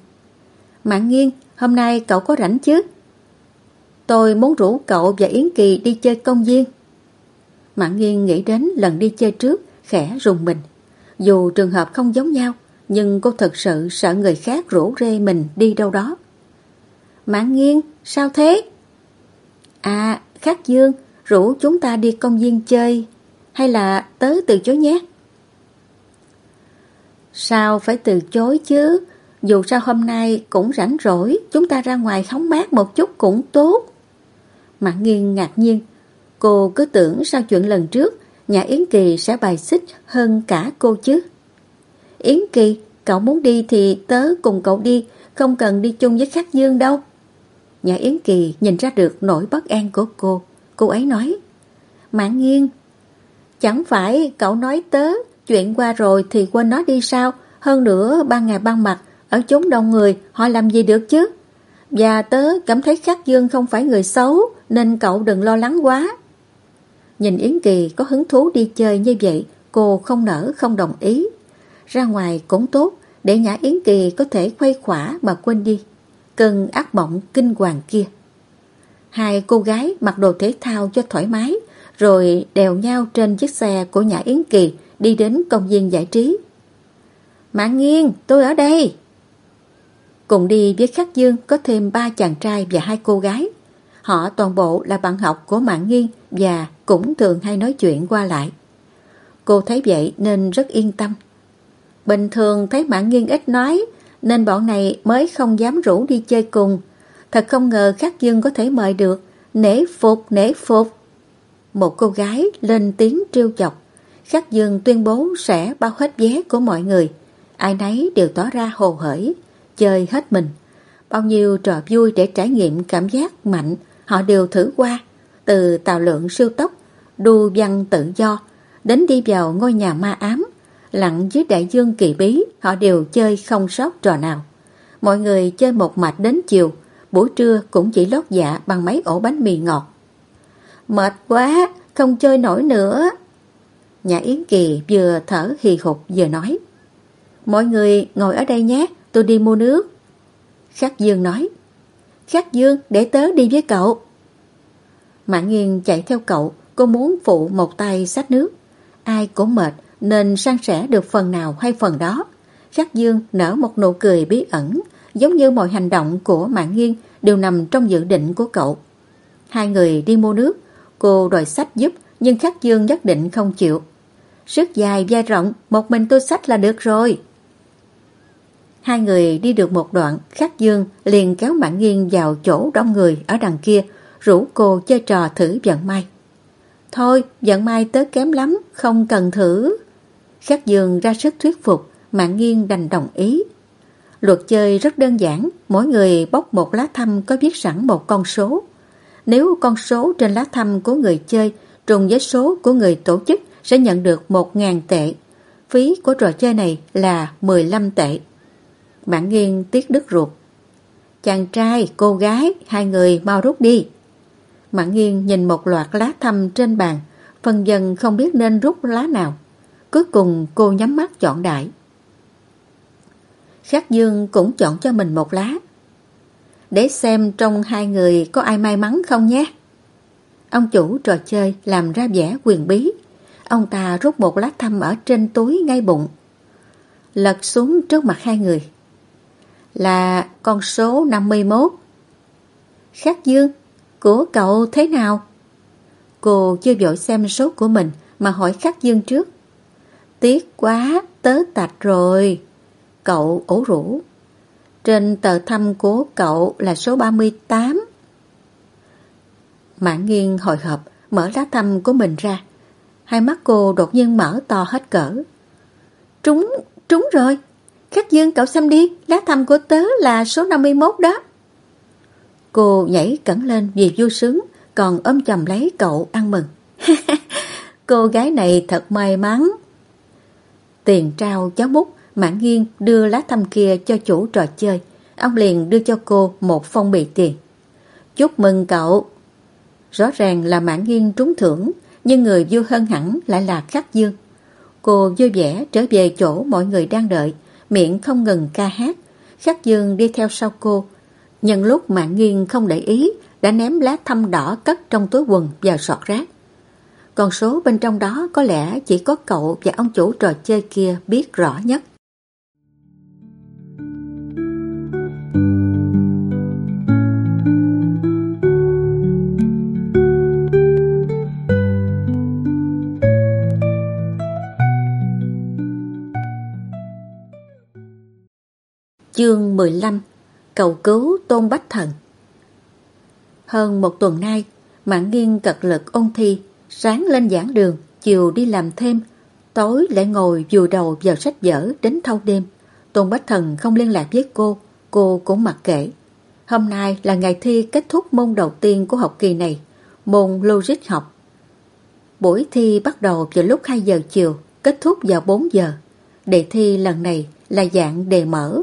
Mạng nghiêng, hôm nay cậu có rảnh chứ? Tôi muốn rủ cậu và Yến Kỳ đi chơi công viên. Mạng nghiêng nghĩ đến lần đi chơi trước, khẽ rùng mình. Dù trường hợp không giống nhau, nhưng cô thật sự sợ người khác rủ rê mình đi đâu đó. Mạng nghiêng, sao thế? À, Khắc Dương, rủ chúng ta đi công viên chơi hay là tớ từ chối nhé? Sao phải từ chối chứ? Dù sao hôm nay cũng rảnh rỗi, chúng ta ra ngoài hóng mát một chút cũng tốt. Mạng nghiêng ngạc nhiên, Cô cứ tưởng sau chuyện lần trước, nhà Yến Kỳ sẽ bài xích hơn cả cô chứ. Yến Kỳ, cậu muốn đi thì tớ cùng cậu đi, không cần đi chung với Khắc Dương đâu. Nhà Yến Kỳ nhìn ra được nỗi bất an của cô. Cô ấy nói, Mạng nghiêng, chẳng phải cậu nói tớ, chuyện qua rồi thì quên nó đi sao, hơn nữa ban ngày ban mặt, ở chốn đông người, họ làm gì được chứ? Và tớ cảm thấy Khắc Dương không phải người xấu, nên cậu đừng lo lắng quá. Nhìn Yến Kỳ có hứng thú đi chơi như vậy, cô không nở không đồng ý. Ra ngoài cũng tốt, để Nhã Yến Kỳ có thể khuây khỏa mà quên đi. Cơn ác mộng kinh hoàng kia. Hai cô gái mặc đồ thể thao cho thoải mái, rồi đèo nhau trên chiếc xe của nhà Yến Kỳ đi đến công viên giải trí. Mạng nghiêng, tôi ở đây. Cùng đi với Khắc Dương có thêm ba chàng trai và hai cô gái. Họ toàn bộ là bạn học của Mạng Nghiên và cũng thường hay nói chuyện qua lại. Cô thấy vậy nên rất yên tâm. Bình thường thấy Mạng Nghiên ít nói nên bọn này mới không dám rủ đi chơi cùng. Thật không ngờ Khắc Dương có thể mời được. Nể phục, nể phục. Một cô gái lên tiếng trêu chọc. Khắc Dương tuyên bố sẽ bao hết vé của mọi người. Ai nấy đều tỏ ra hồ hởi, chơi hết mình. Bao nhiêu trò vui để trải nghiệm cảm giác mạnh họ đều thử qua. Từ tàu lượng siêu tốc, đu văn tự do, đến đi vào ngôi nhà ma ám, lặn dưới đại dương kỳ bí, họ đều chơi không sót trò nào. Mọi người chơi một mạch đến chiều, buổi trưa cũng chỉ lót dạ bằng mấy ổ bánh mì ngọt. Mệt quá, không chơi nổi nữa. Nhà Yến Kỳ vừa thở hì hục vừa nói. Mọi người ngồi ở đây nhé, tôi đi mua nước. Khắc Dương nói. Khắc Dương, để tớ đi với cậu. Mạng Nghiên chạy theo cậu, cô muốn phụ một tay xách nước. Ai cũng mệt nên san sẻ được phần nào hay phần đó. Khắc Dương nở một nụ cười bí ẩn, giống như mọi hành động của Mạng Nghiên đều nằm trong dự định của cậu. Hai người đi mua nước, cô đòi sách giúp nhưng Khắc Dương nhất định không chịu. Sức dài vai rộng, một mình tôi sách là được rồi. Hai người đi được một đoạn, Khắc Dương liền kéo Mạn Nghiên vào chỗ đông người ở đằng kia, rủ cô chơi trò thử vận may. Thôi, vận may tớ kém lắm, không cần thử. Khắc Dương ra sức thuyết phục, Mạn Nghiên đành đồng ý. Luật chơi rất đơn giản, mỗi người bốc một lá thăm có viết sẵn một con số. Nếu con số trên lá thăm của người chơi trùng với số của người tổ chức sẽ nhận được 1.000 tệ. Phí của trò chơi này là 15 tệ. Bạn nghiêng tiếc đứt ruột. Chàng trai, cô gái, hai người mau rút đi. Mạng nghiêng nhìn một loạt lá thăm trên bàn, phần dần không biết nên rút lá nào. Cuối cùng cô nhắm mắt chọn đại. Khắc Dương cũng chọn cho mình một lá. Để xem trong hai người có ai may mắn không nhé. Ông chủ trò chơi làm ra vẻ quyền bí. Ông ta rút một lá thăm ở trên túi ngay bụng. Lật xuống trước mặt hai người là con số 51. Khắc Dương, của cậu thế nào? Cô chưa vội xem số của mình mà hỏi Khắc Dương trước. Tiếc quá, tớ tạch rồi. Cậu ủ rũ. Trên tờ thăm của cậu là số 38. mãn nghiêng hồi hộp, mở lá thăm của mình ra. Hai mắt cô đột nhiên mở to hết cỡ. Trúng, trúng rồi. Khắc Dương cậu xem đi, lá thăm của tớ là số 51 đó. Cô nhảy cẩn lên vì vui sướng, còn ôm chầm lấy cậu ăn mừng. cô gái này thật may mắn. Tiền trao cháu bút, Mãn Nghiên đưa lá thăm kia cho chủ trò chơi. Ông liền đưa cho cô một phong bì tiền. Chúc mừng cậu. Rõ ràng là Mãn Nghiên trúng thưởng, nhưng người vui hơn hẳn lại là Khắc Dương. Cô vui vẻ trở về chỗ mọi người đang đợi, miệng không ngừng ca hát. Khắc Dương đi theo sau cô. Nhân lúc mãn Nghiên không để ý, đã ném lá thăm đỏ cất trong túi quần vào sọt rác. Còn số bên trong đó có lẽ chỉ có cậu và ông chủ trò chơi kia biết rõ nhất. Chương 15 Cầu cứu Tôn Bách Thần Hơn một tuần nay, Mạng nghiên cật lực ôn thi, sáng lên giảng đường, chiều đi làm thêm, tối lại ngồi vùi đầu vào sách vở đến thâu đêm. Tôn Bách Thần không liên lạc với cô, cô cũng mặc kệ. Hôm nay là ngày thi kết thúc môn đầu tiên của học kỳ này, môn logic học. Buổi thi bắt đầu vào lúc 2 giờ chiều, kết thúc vào 4 giờ. Đề thi lần này là dạng đề mở.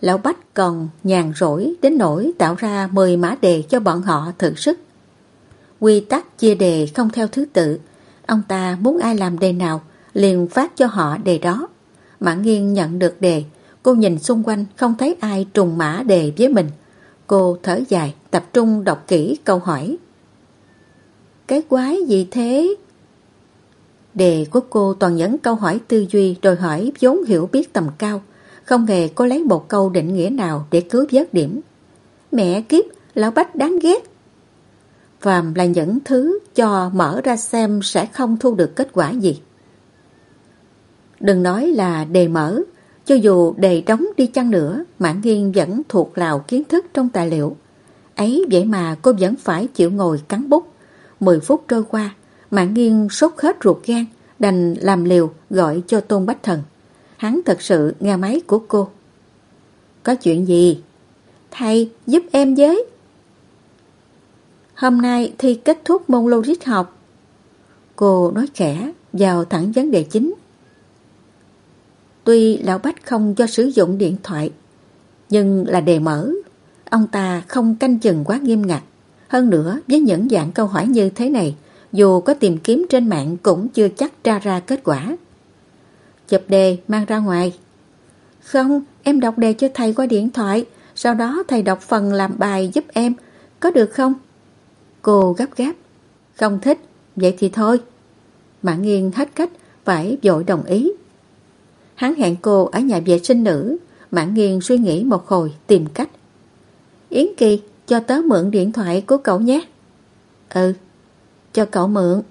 Lão Bách còn nhàn rỗi đến nỗi tạo ra 10 mã đề cho bọn họ thử sức. Quy tắc chia đề không theo thứ tự. Ông ta muốn ai làm đề nào liền phát cho họ đề đó. Mã Nghiên nhận được đề, cô nhìn xung quanh không thấy ai trùng mã đề với mình. Cô thở dài, tập trung đọc kỹ câu hỏi. Cái quái gì thế? Đề của cô toàn những câu hỏi tư duy đòi hỏi vốn hiểu biết tầm cao. Không hề có lấy một câu định nghĩa nào để cứu vớt điểm. Mẹ kiếp, lão bách đáng ghét. Phàm là những thứ cho mở ra xem sẽ không thu được kết quả gì. Đừng nói là đề mở, cho dù đề đóng đi chăng nữa, Mạng Nghiên vẫn thuộc lào kiến thức trong tài liệu. Ấy vậy mà cô vẫn phải chịu ngồi cắn bút. Mười phút trôi qua, Mạng Nghiên sốt hết ruột gan, đành làm liều gọi cho Tôn Bách Thần. Hắn thật sự nghe máy của cô. Có chuyện gì? Thầy giúp em với. Hôm nay thi kết thúc môn logic học. Cô nói khẽ, vào thẳng vấn đề chính. Tuy Lão Bách không cho sử dụng điện thoại, nhưng là đề mở. Ông ta không canh chừng quá nghiêm ngặt. Hơn nữa, với những dạng câu hỏi như thế này, dù có tìm kiếm trên mạng cũng chưa chắc tra ra kết quả. Chụp đề mang ra ngoài. Không, em đọc đề cho thầy qua điện thoại, sau đó thầy đọc phần làm bài giúp em, có được không? Cô gấp gáp. Không thích, vậy thì thôi. Mạng nghiêng hết cách, phải vội đồng ý. Hắn hẹn cô ở nhà vệ sinh nữ, Mạng nghiền suy nghĩ một hồi tìm cách. Yến Kỳ, cho tớ mượn điện thoại của cậu nhé. Ừ, cho cậu mượn.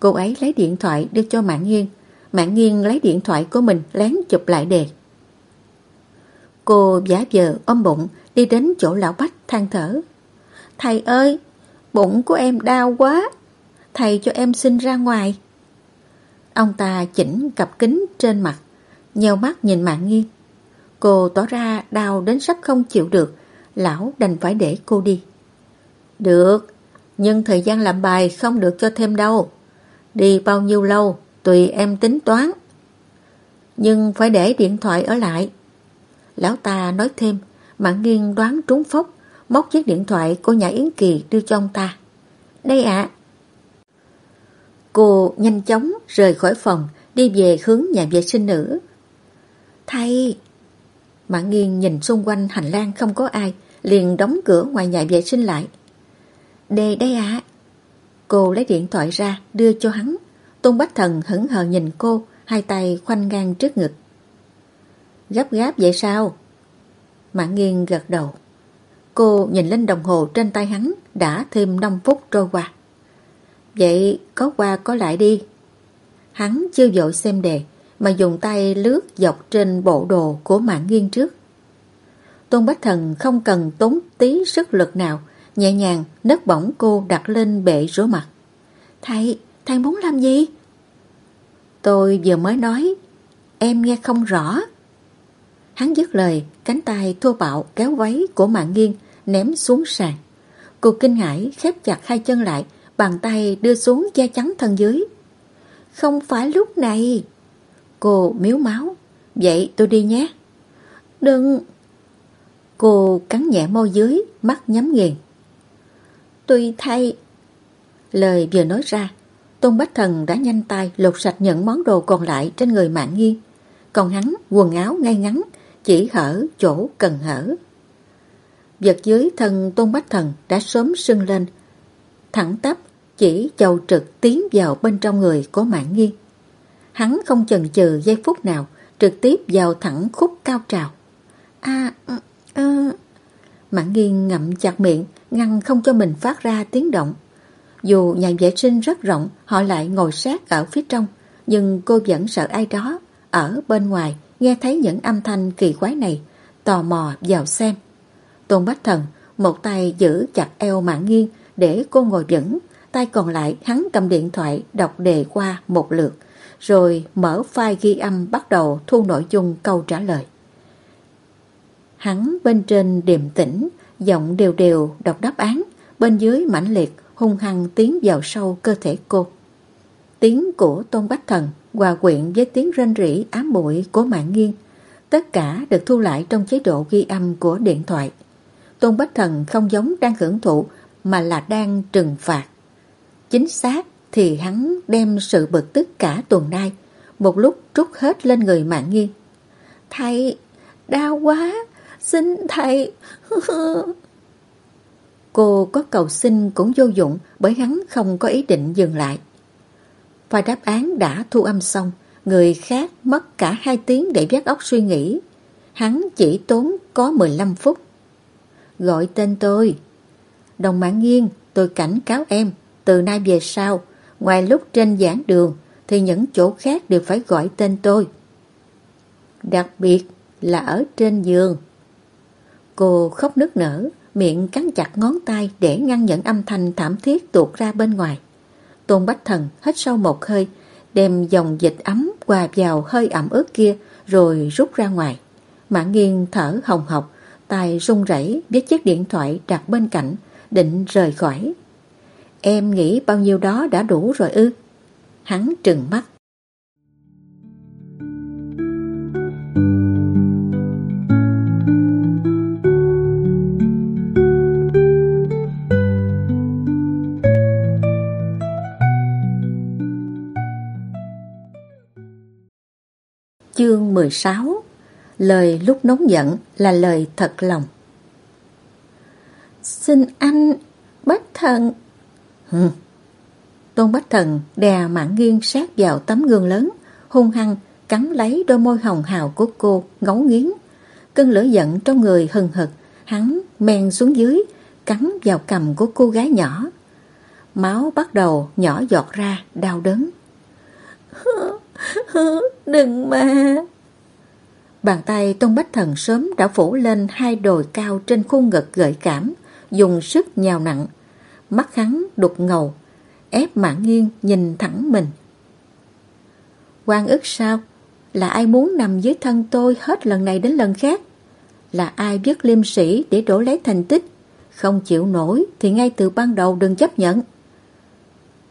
Cô ấy lấy điện thoại đưa cho Mạng nghiên. Mạng nghiên lấy điện thoại của mình lén chụp lại đề. Cô giả vờ ôm bụng đi đến chỗ lão Bách than thở. Thầy ơi, bụng của em đau quá. Thầy cho em xin ra ngoài. Ông ta chỉnh cặp kính trên mặt, nheo mắt nhìn mạng nghiêng. Cô tỏ ra đau đến sắp không chịu được, lão đành phải để cô đi. Được, nhưng thời gian làm bài không được cho thêm đâu. Đi bao nhiêu lâu, tùy em tính toán. Nhưng phải để điện thoại ở lại. Lão ta nói thêm, mạng nghiêng đoán trúng phốc, móc chiếc điện thoại của nhà Yến Kỳ đưa cho ông ta. Đây ạ. Cô nhanh chóng rời khỏi phòng, đi về hướng nhà vệ sinh nữ. Thầy! mã nghiêng nhìn xung quanh hành lang không có ai, liền đóng cửa ngoài nhà vệ sinh lại. Đề đây ạ. Cô lấy điện thoại ra, đưa cho hắn. Tôn Bách Thần hững hờ nhìn cô, hai tay khoanh ngang trước ngực. Gấp gáp vậy sao? mã nghiêng gật đầu. Cô nhìn lên đồng hồ trên tay hắn, đã thêm 5 phút trôi qua. Vậy có qua có lại đi. Hắn chưa dội xem đề, mà dùng tay lướt dọc trên bộ đồ của mạng nghiêng trước. Tôn Bách Thần không cần tốn tí sức lực nào, nhẹ nhàng nấc bỏng cô đặt lên bệ rửa mặt. Thầy, thầy muốn làm gì? Tôi vừa mới nói, em nghe không rõ. Hắn dứt lời, cánh tay thô bạo kéo váy của mạng nghiêng ném xuống sàn. Cô kinh hãi khép chặt hai chân lại, bàn tay đưa xuống da chắn thân dưới. Không phải lúc này. Cô miếu máu. Vậy tôi đi nhé. Đừng. Cô cắn nhẹ môi dưới, mắt nhắm nghiền. Tuy thay. Lời vừa nói ra, Tôn Bách Thần đã nhanh tay lột sạch những món đồ còn lại trên người mạng nghiêng. Còn hắn quần áo ngay ngắn, chỉ hở chỗ cần hở. Vật dưới thân Tôn Bách Thần đã sớm sưng lên, thẳng tắp chỉ chầu trực tiến vào bên trong người của mạng nghiêng. Hắn không chần chừ giây phút nào, trực tiếp vào thẳng khúc cao trào. À, à, Mạng nghiêng ngậm chặt miệng, ngăn không cho mình phát ra tiếng động. Dù nhà vệ sinh rất rộng, họ lại ngồi sát ở phía trong, nhưng cô vẫn sợ ai đó ở bên ngoài nghe thấy những âm thanh kỳ quái này, tò mò vào xem. Tôn Bách Thần, một tay giữ chặt eo mạng nghiêng, để cô ngồi vững, tay còn lại hắn cầm điện thoại đọc đề qua một lượt, rồi mở file ghi âm bắt đầu thu nội dung câu trả lời. Hắn bên trên điềm tĩnh, giọng đều đều đọc đáp án, bên dưới mãnh liệt hung hăng tiến vào sâu cơ thể cô. Tiếng của Tôn Bách Thần hòa quyện với tiếng rên rỉ ám muội của mạng nghiêng, tất cả được thu lại trong chế độ ghi âm của điện thoại. Tôn Bách Thần không giống đang hưởng thụ mà là đang trừng phạt. Chính xác thì hắn đem sự bực tức cả tuần nay, một lúc trút hết lên người mạng nghiêng. Thầy, đau quá, xin thầy. Cô có cầu xin cũng vô dụng bởi hắn không có ý định dừng lại. Và đáp án đã thu âm xong, người khác mất cả hai tiếng để vắt óc suy nghĩ. Hắn chỉ tốn có 15 phút. Gọi tên tôi. Đồng mạng nghiêng, tôi cảnh cáo em, từ nay về sau, ngoài lúc trên giảng đường, thì những chỗ khác đều phải gọi tên tôi. Đặc biệt là ở trên giường. Cô khóc nức nở, miệng cắn chặt ngón tay để ngăn những âm thanh thảm thiết tuột ra bên ngoài. Tôn Bách Thần hít sâu một hơi, đem dòng dịch ấm qua vào hơi ẩm ướt kia rồi rút ra ngoài. Mã nghiêng thở hồng hộc, tay run rẩy với chiếc điện thoại đặt bên cạnh, định rời khỏi. Em nghĩ bao nhiêu đó đã đủ rồi ư? Hắn trừng mắt. Chương 16 Lời lúc nóng giận là lời thật lòng Xin anh, Bách Thần Hừ. Tôn Bách Thần đè mãn nghiêng sát vào tấm gương lớn hung hăng cắn lấy đôi môi hồng hào của cô ngấu nghiến Cơn lửa giận trong người hừng hực Hắn men xuống dưới Cắn vào cầm của cô gái nhỏ Máu bắt đầu nhỏ giọt ra đau đớn Đừng mà Bàn tay Tôn Bách Thần sớm đã phủ lên hai đồi cao trên khuôn ngực gợi cảm, dùng sức nhào nặng. Mắt hắn đục ngầu, ép mạng nghiêng nhìn thẳng mình. quan ức sao? Là ai muốn nằm dưới thân tôi hết lần này đến lần khác? Là ai biết liêm sĩ để đổ lấy thành tích? Không chịu nổi thì ngay từ ban đầu đừng chấp nhận.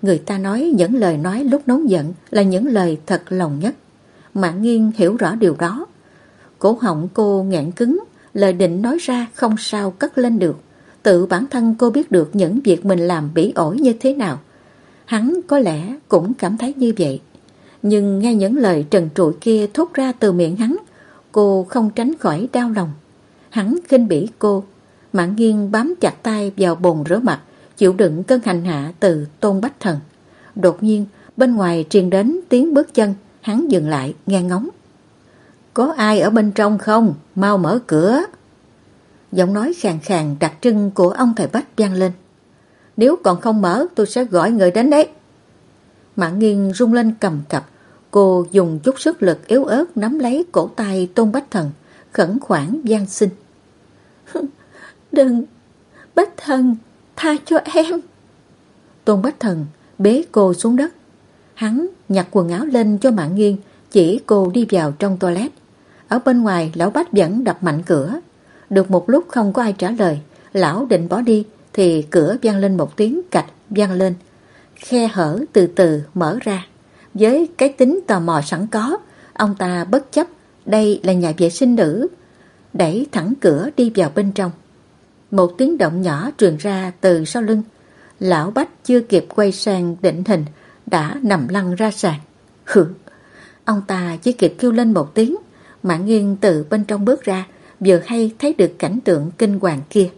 Người ta nói những lời nói lúc nóng giận là những lời thật lòng nhất. Mạng nghiêng hiểu rõ điều đó. Cổ họng cô nghẹn cứng, lời định nói ra không sao cất lên được. Tự bản thân cô biết được những việc mình làm bỉ ổi như thế nào. Hắn có lẽ cũng cảm thấy như vậy. Nhưng nghe những lời trần trụi kia thốt ra từ miệng hắn, cô không tránh khỏi đau lòng. Hắn khinh bỉ cô, mạng nghiêng bám chặt tay vào bồn rửa mặt, chịu đựng cơn hành hạ từ tôn bách thần. Đột nhiên, bên ngoài truyền đến tiếng bước chân, hắn dừng lại, nghe ngóng. Có ai ở bên trong không? Mau mở cửa. Giọng nói khàn khàn đặc trưng của ông thầy Bách vang lên. Nếu còn không mở tôi sẽ gọi người đến đấy. Mạng nghiêng rung lên cầm cập. Cô dùng chút sức lực yếu ớt nắm lấy cổ tay Tôn Bách Thần, khẩn khoản gian xin. Đừng, Bách Thần, tha cho em. Tôn Bách Thần bế cô xuống đất. Hắn nhặt quần áo lên cho mạng nghiêng, chỉ cô đi vào trong toilet. Ở bên ngoài lão Bách vẫn đập mạnh cửa. Được một lúc không có ai trả lời, lão định bỏ đi thì cửa vang lên một tiếng cạch vang lên. Khe hở từ từ mở ra. Với cái tính tò mò sẵn có, ông ta bất chấp đây là nhà vệ sinh nữ, đẩy thẳng cửa đi vào bên trong. Một tiếng động nhỏ truyền ra từ sau lưng. Lão Bách chưa kịp quay sang định hình, đã nằm lăn ra sàn. Hừ, ông ta chỉ kịp kêu lên một tiếng, Mạng nghiêng từ bên trong bước ra, vừa hay thấy được cảnh tượng kinh hoàng kia.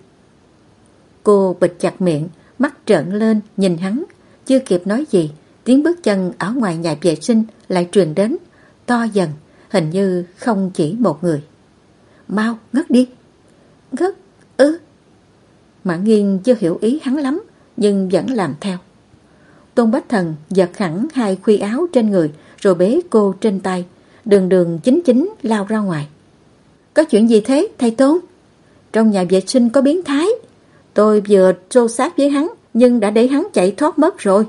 Cô bịt chặt miệng, mắt trợn lên, nhìn hắn, chưa kịp nói gì, tiếng bước chân ở ngoài nhà vệ sinh lại truyền đến, to dần, hình như không chỉ một người. Mau, ngất đi. Ngất, ư. Mã nghiêng chưa hiểu ý hắn lắm, nhưng vẫn làm theo. Tôn Bách Thần giật hẳn hai khuy áo trên người, rồi bế cô trên tay, đường đường chính chính lao ra ngoài. Có chuyện gì thế, thầy Tôn? Trong nhà vệ sinh có biến thái. Tôi vừa trô sát với hắn, nhưng đã để hắn chạy thoát mất rồi.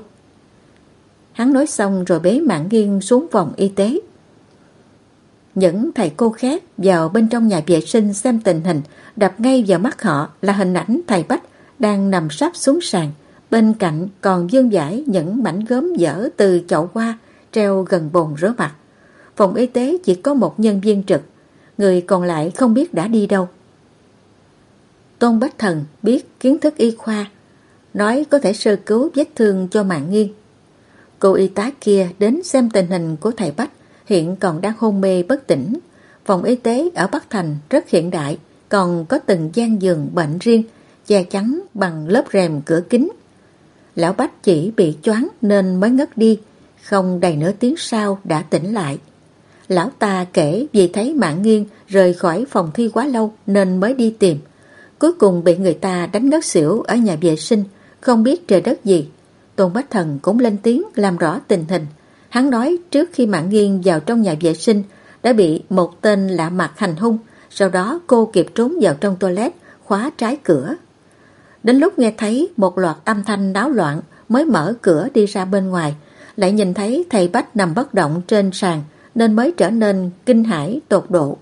Hắn nói xong rồi bế mạng nghiêng xuống vòng y tế. Những thầy cô khác vào bên trong nhà vệ sinh xem tình hình, đập ngay vào mắt họ là hình ảnh thầy Bách đang nằm sắp xuống sàn. Bên cạnh còn dương giải những mảnh gốm dở từ chậu hoa treo gần bồn rửa mặt. Phòng y tế chỉ có một nhân viên trực, người còn lại không biết đã đi đâu. Tôn Bách Thần biết kiến thức y khoa, nói có thể sơ cứu vết thương cho mạng nghiêng. Cô y tá kia đến xem tình hình của thầy Bách, hiện còn đang hôn mê bất tỉnh. Phòng y tế ở Bắc Thành rất hiện đại, còn có từng gian giường bệnh riêng, che chắn bằng lớp rèm cửa kính. Lão Bách chỉ bị choáng nên mới ngất đi, không đầy nửa tiếng sau đã tỉnh lại. Lão ta kể vì thấy mạng nghiêng rời khỏi phòng thi quá lâu nên mới đi tìm. Cuối cùng bị người ta đánh ngất xỉu ở nhà vệ sinh, không biết trời đất gì. Tôn Bách Thần cũng lên tiếng làm rõ tình hình. Hắn nói trước khi mạng nghiêng vào trong nhà vệ sinh đã bị một tên lạ mặt hành hung, sau đó cô kịp trốn vào trong toilet, khóa trái cửa. Đến lúc nghe thấy một loạt âm thanh náo loạn mới mở cửa đi ra bên ngoài, lại nhìn thấy thầy Bách nằm bất động trên sàn nên mới trở nên kinh hãi tột độ.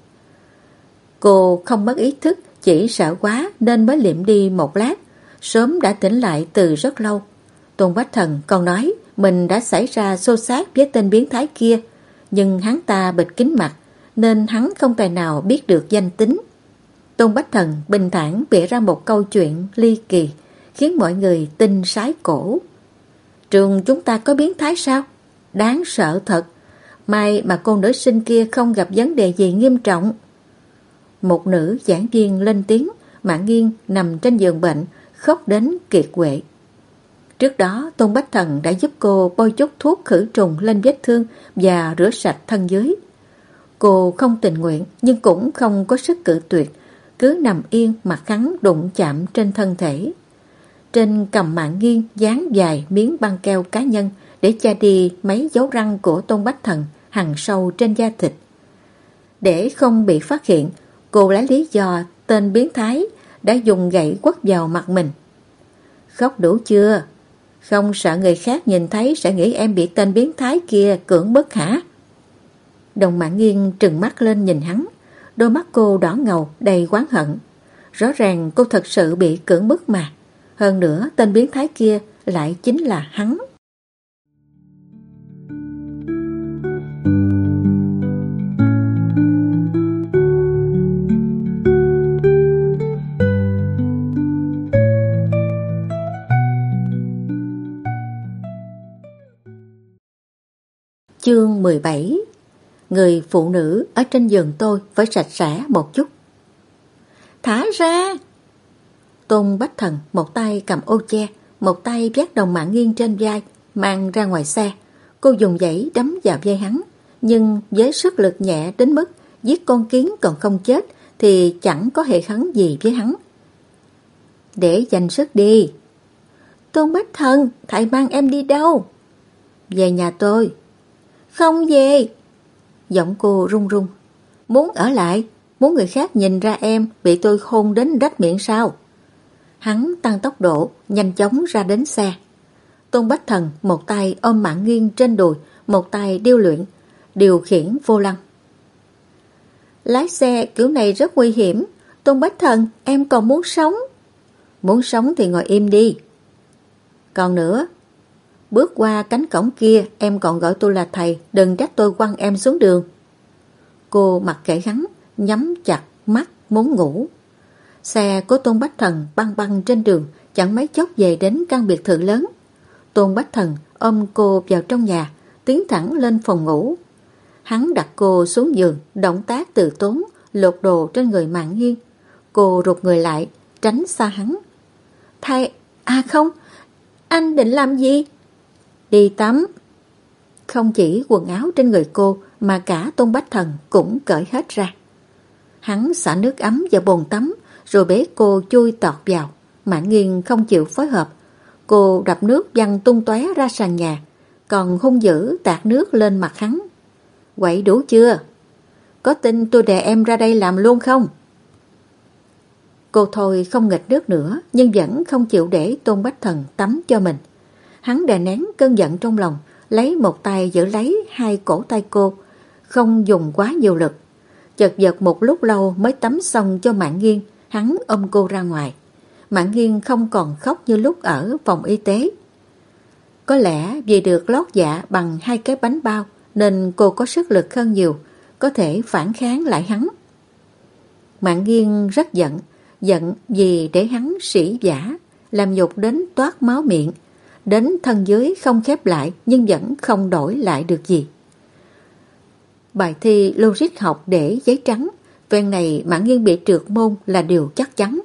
Cô không mất ý thức, chỉ sợ quá nên mới liệm đi một lát, sớm đã tỉnh lại từ rất lâu. Tôn Bách Thần còn nói mình đã xảy ra xô xát với tên biến thái kia, nhưng hắn ta bịt kính mặt nên hắn không tài nào biết được danh tính. Tôn Bách Thần bình thản bịa ra một câu chuyện ly kỳ, khiến mọi người tin sái cổ. Trường chúng ta có biến thái sao? Đáng sợ thật. May mà cô nữ sinh kia không gặp vấn đề gì nghiêm trọng. Một nữ giảng viên lên tiếng, Mạng Nghiên nằm trên giường bệnh, khóc đến kiệt quệ. Trước đó, Tôn Bách Thần đã giúp cô bôi chút thuốc khử trùng lên vết thương và rửa sạch thân dưới. Cô không tình nguyện nhưng cũng không có sức cự tuyệt, cứ nằm yên mặt hắn đụng chạm trên thân thể. Trên cầm mạng nghiêng dán dài miếng băng keo cá nhân để che đi mấy dấu răng của Tôn Bách Thần hằn sâu trên da thịt. Để không bị phát hiện, cô lấy lý do tên biến thái đã dùng gậy quất vào mặt mình. Khóc đủ chưa? Không sợ người khác nhìn thấy sẽ nghĩ em bị tên biến thái kia cưỡng bức hả? Đồng mạng nghiêng trừng mắt lên nhìn hắn. Đôi mắt cô đỏ ngầu, đầy quán hận. Rõ ràng cô thật sự bị cưỡng bức mà. Hơn nữa, tên biến thái kia lại chính là hắn. Chương 17 Người phụ nữ ở trên giường tôi phải sạch sẽ một chút. Thả ra! Tôn Bách Thần một tay cầm ô che, một tay vác đồng mạng nghiêng trên vai, mang ra ngoài xe. Cô dùng dãy đấm vào dây hắn, nhưng với sức lực nhẹ đến mức giết con kiến còn không chết thì chẳng có hệ khắn gì với hắn. Để dành sức đi. Tôn Bách Thần, thầy mang em đi đâu? Về nhà tôi. Không về. Giọng cô run run. Muốn ở lại, muốn người khác nhìn ra em bị tôi hôn đến rách miệng sao? Hắn tăng tốc độ, nhanh chóng ra đến xe. Tôn Bách Thần một tay ôm mạng nghiêng trên đùi, một tay điêu luyện, điều khiển vô lăng. Lái xe kiểu này rất nguy hiểm. Tôn Bách Thần, em còn muốn sống. Muốn sống thì ngồi im đi. Còn nữa, bước qua cánh cổng kia em còn gọi tôi là thầy, đừng trách tôi quăng em xuống đường. Cô mặc kệ hắn, nhắm chặt mắt, muốn ngủ. Xe của Tôn Bách Thần băng băng trên đường, chẳng mấy chốc về đến căn biệt thự lớn. Tôn Bách Thần ôm cô vào trong nhà, tiến thẳng lên phòng ngủ. Hắn đặt cô xuống giường, động tác từ tốn, lột đồ trên người mạng nghiêng. Cô rụt người lại, tránh xa hắn. Thầy, à không, anh định làm gì? Đi tắm. Không chỉ quần áo trên người cô mà cả Tôn Bách Thần cũng cởi hết ra. Hắn xả nước ấm vào bồn tắm, rồi bế cô chui tọt vào. mãn nghiêng không chịu phối hợp. Cô đập nước văng tung tóe ra sàn nhà, còn hung dữ tạt nước lên mặt hắn. Quậy đủ chưa? Có tin tôi đè em ra đây làm luôn không? Cô thôi không nghịch nước nữa, nhưng vẫn không chịu để Tôn Bách Thần tắm cho mình. Hắn đè nén cơn giận trong lòng, lấy một tay giữ lấy hai cổ tay cô, không dùng quá nhiều lực. Chật vật một lúc lâu mới tắm xong cho Mạng Nghiên, hắn ôm cô ra ngoài. Mạng Nghiên không còn khóc như lúc ở phòng y tế. Có lẽ vì được lót dạ bằng hai cái bánh bao nên cô có sức lực hơn nhiều, có thể phản kháng lại hắn. Mạng Nghiên rất giận, giận vì để hắn sĩ giả, làm nhục đến toát máu miệng, đến thân dưới không khép lại nhưng vẫn không đổi lại được gì. Bài thi logic học để giấy trắng, Về này mã Nghiên bị trượt môn là điều chắc chắn.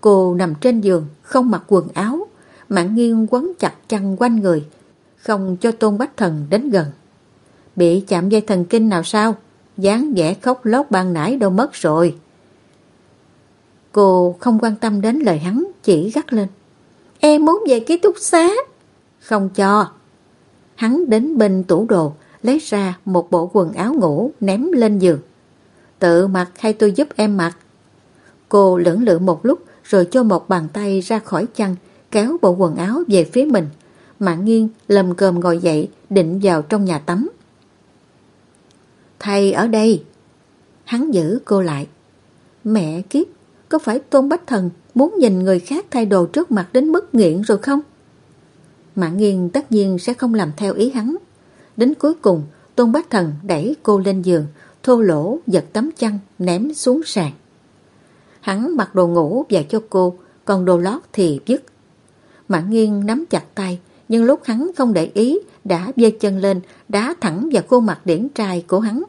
Cô nằm trên giường, không mặc quần áo, mã Nghiên quấn chặt chăn quanh người, không cho Tôn Bách Thần đến gần. Bị chạm dây thần kinh nào sao? dáng vẻ khóc lóc ban nãy đâu mất rồi. Cô không quan tâm đến lời hắn, chỉ gắt lên. Em muốn về ký túc xá. Không cho. Hắn đến bên tủ đồ, lấy ra một bộ quần áo ngủ ném lên giường. Tự mặc hay tôi giúp em mặc? Cô lưỡng lự một lúc rồi cho một bàn tay ra khỏi chăn, kéo bộ quần áo về phía mình. Mạng nghiêng lầm cơm ngồi dậy, định vào trong nhà tắm. Thầy ở đây. Hắn giữ cô lại. Mẹ kiếp, có phải Tôn Bách Thần muốn nhìn người khác thay đồ trước mặt đến mức nghiện rồi không? Mã nghiêng tất nhiên sẽ không làm theo ý hắn. Đến cuối cùng, Tôn Bách Thần đẩy cô lên giường, thô lỗ giật tấm chăn ném xuống sàn. Hắn mặc đồ ngủ và cho cô, còn đồ lót thì dứt. mã nghiêng nắm chặt tay, nhưng lúc hắn không để ý đã dây chân lên, đá thẳng vào khuôn mặt điển trai của hắn.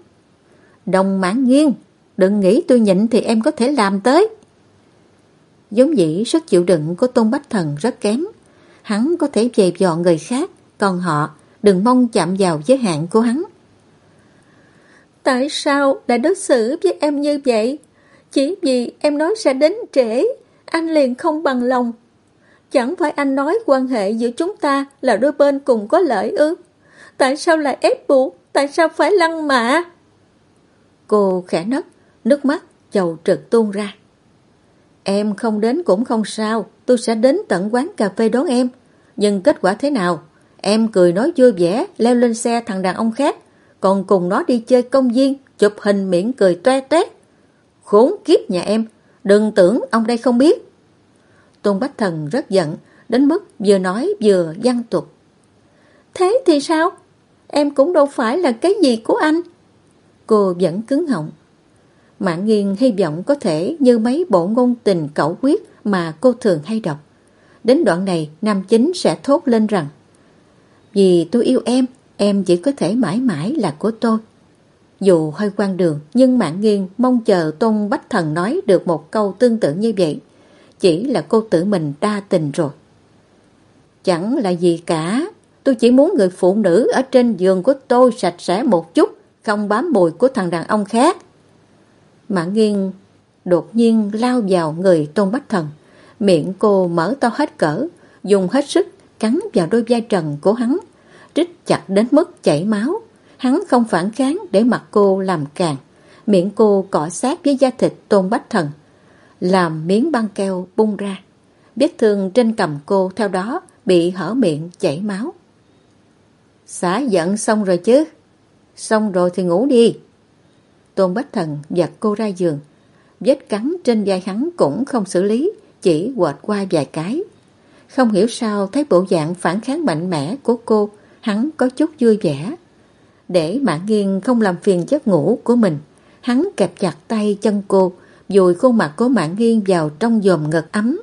Đồng mã nghiêng, đừng nghĩ tôi nhịn thì em có thể làm tới. Giống dĩ sức chịu đựng của Tôn Bách Thần rất kém. Hắn có thể về dò người khác, còn họ đừng mong chạm vào giới hạn của hắn. Tại sao lại đối xử với em như vậy? Chỉ vì em nói sẽ đến trễ, anh liền không bằng lòng. Chẳng phải anh nói quan hệ giữa chúng ta là đôi bên cùng có lợi ư? Tại sao lại ép buộc? Tại sao phải lăng mạ? Cô khẽ nấc, nước mắt chầu trực tuôn ra. Em không đến cũng không sao, tôi sẽ đến tận quán cà phê đón em. Nhưng kết quả thế nào? Em cười nói vui vẻ, leo lên xe thằng đàn ông khác, còn cùng nó đi chơi công viên, chụp hình miệng cười toe toét. Khốn kiếp nhà em, đừng tưởng ông đây không biết. Tôn Bách Thần rất giận, đến mức vừa nói vừa văn tục. Thế thì sao? Em cũng đâu phải là cái gì của anh. Cô vẫn cứng họng. Mạng nghiêng hy vọng có thể như mấy bộ ngôn tình cẩu quyết mà cô thường hay đọc. Đến đoạn này, nam chính sẽ thốt lên rằng Vì tôi yêu em, em chỉ có thể mãi mãi là của tôi. Dù hơi quan đường, nhưng mạng nghiêng mong chờ Tôn Bách Thần nói được một câu tương tự như vậy. Chỉ là cô tự mình đa tình rồi. Chẳng là gì cả, tôi chỉ muốn người phụ nữ ở trên giường của tôi sạch sẽ một chút, không bám mùi của thằng đàn ông khác. Mạng nghiêng đột nhiên lao vào người Tôn Bách Thần. Miệng cô mở to hết cỡ, dùng hết sức cắn vào đôi vai trần của hắn, trích chặt đến mức chảy máu. Hắn không phản kháng để mặt cô làm càng. Miệng cô cọ sát với da thịt Tôn Bách Thần, làm miếng băng keo bung ra. Vết thương trên cầm cô theo đó bị hở miệng chảy máu. Xả giận xong rồi chứ? Xong rồi thì ngủ đi. Tôn Bách Thần giật cô ra giường. Vết cắn trên vai hắn cũng không xử lý, chỉ quệt qua vài cái. Không hiểu sao thấy bộ dạng phản kháng mạnh mẽ của cô, hắn có chút vui vẻ. Để Mã Nghiên không làm phiền giấc ngủ của mình, hắn kẹp chặt tay chân cô, dùi khuôn mặt của Mã Nghiên vào trong dòm ngực ấm.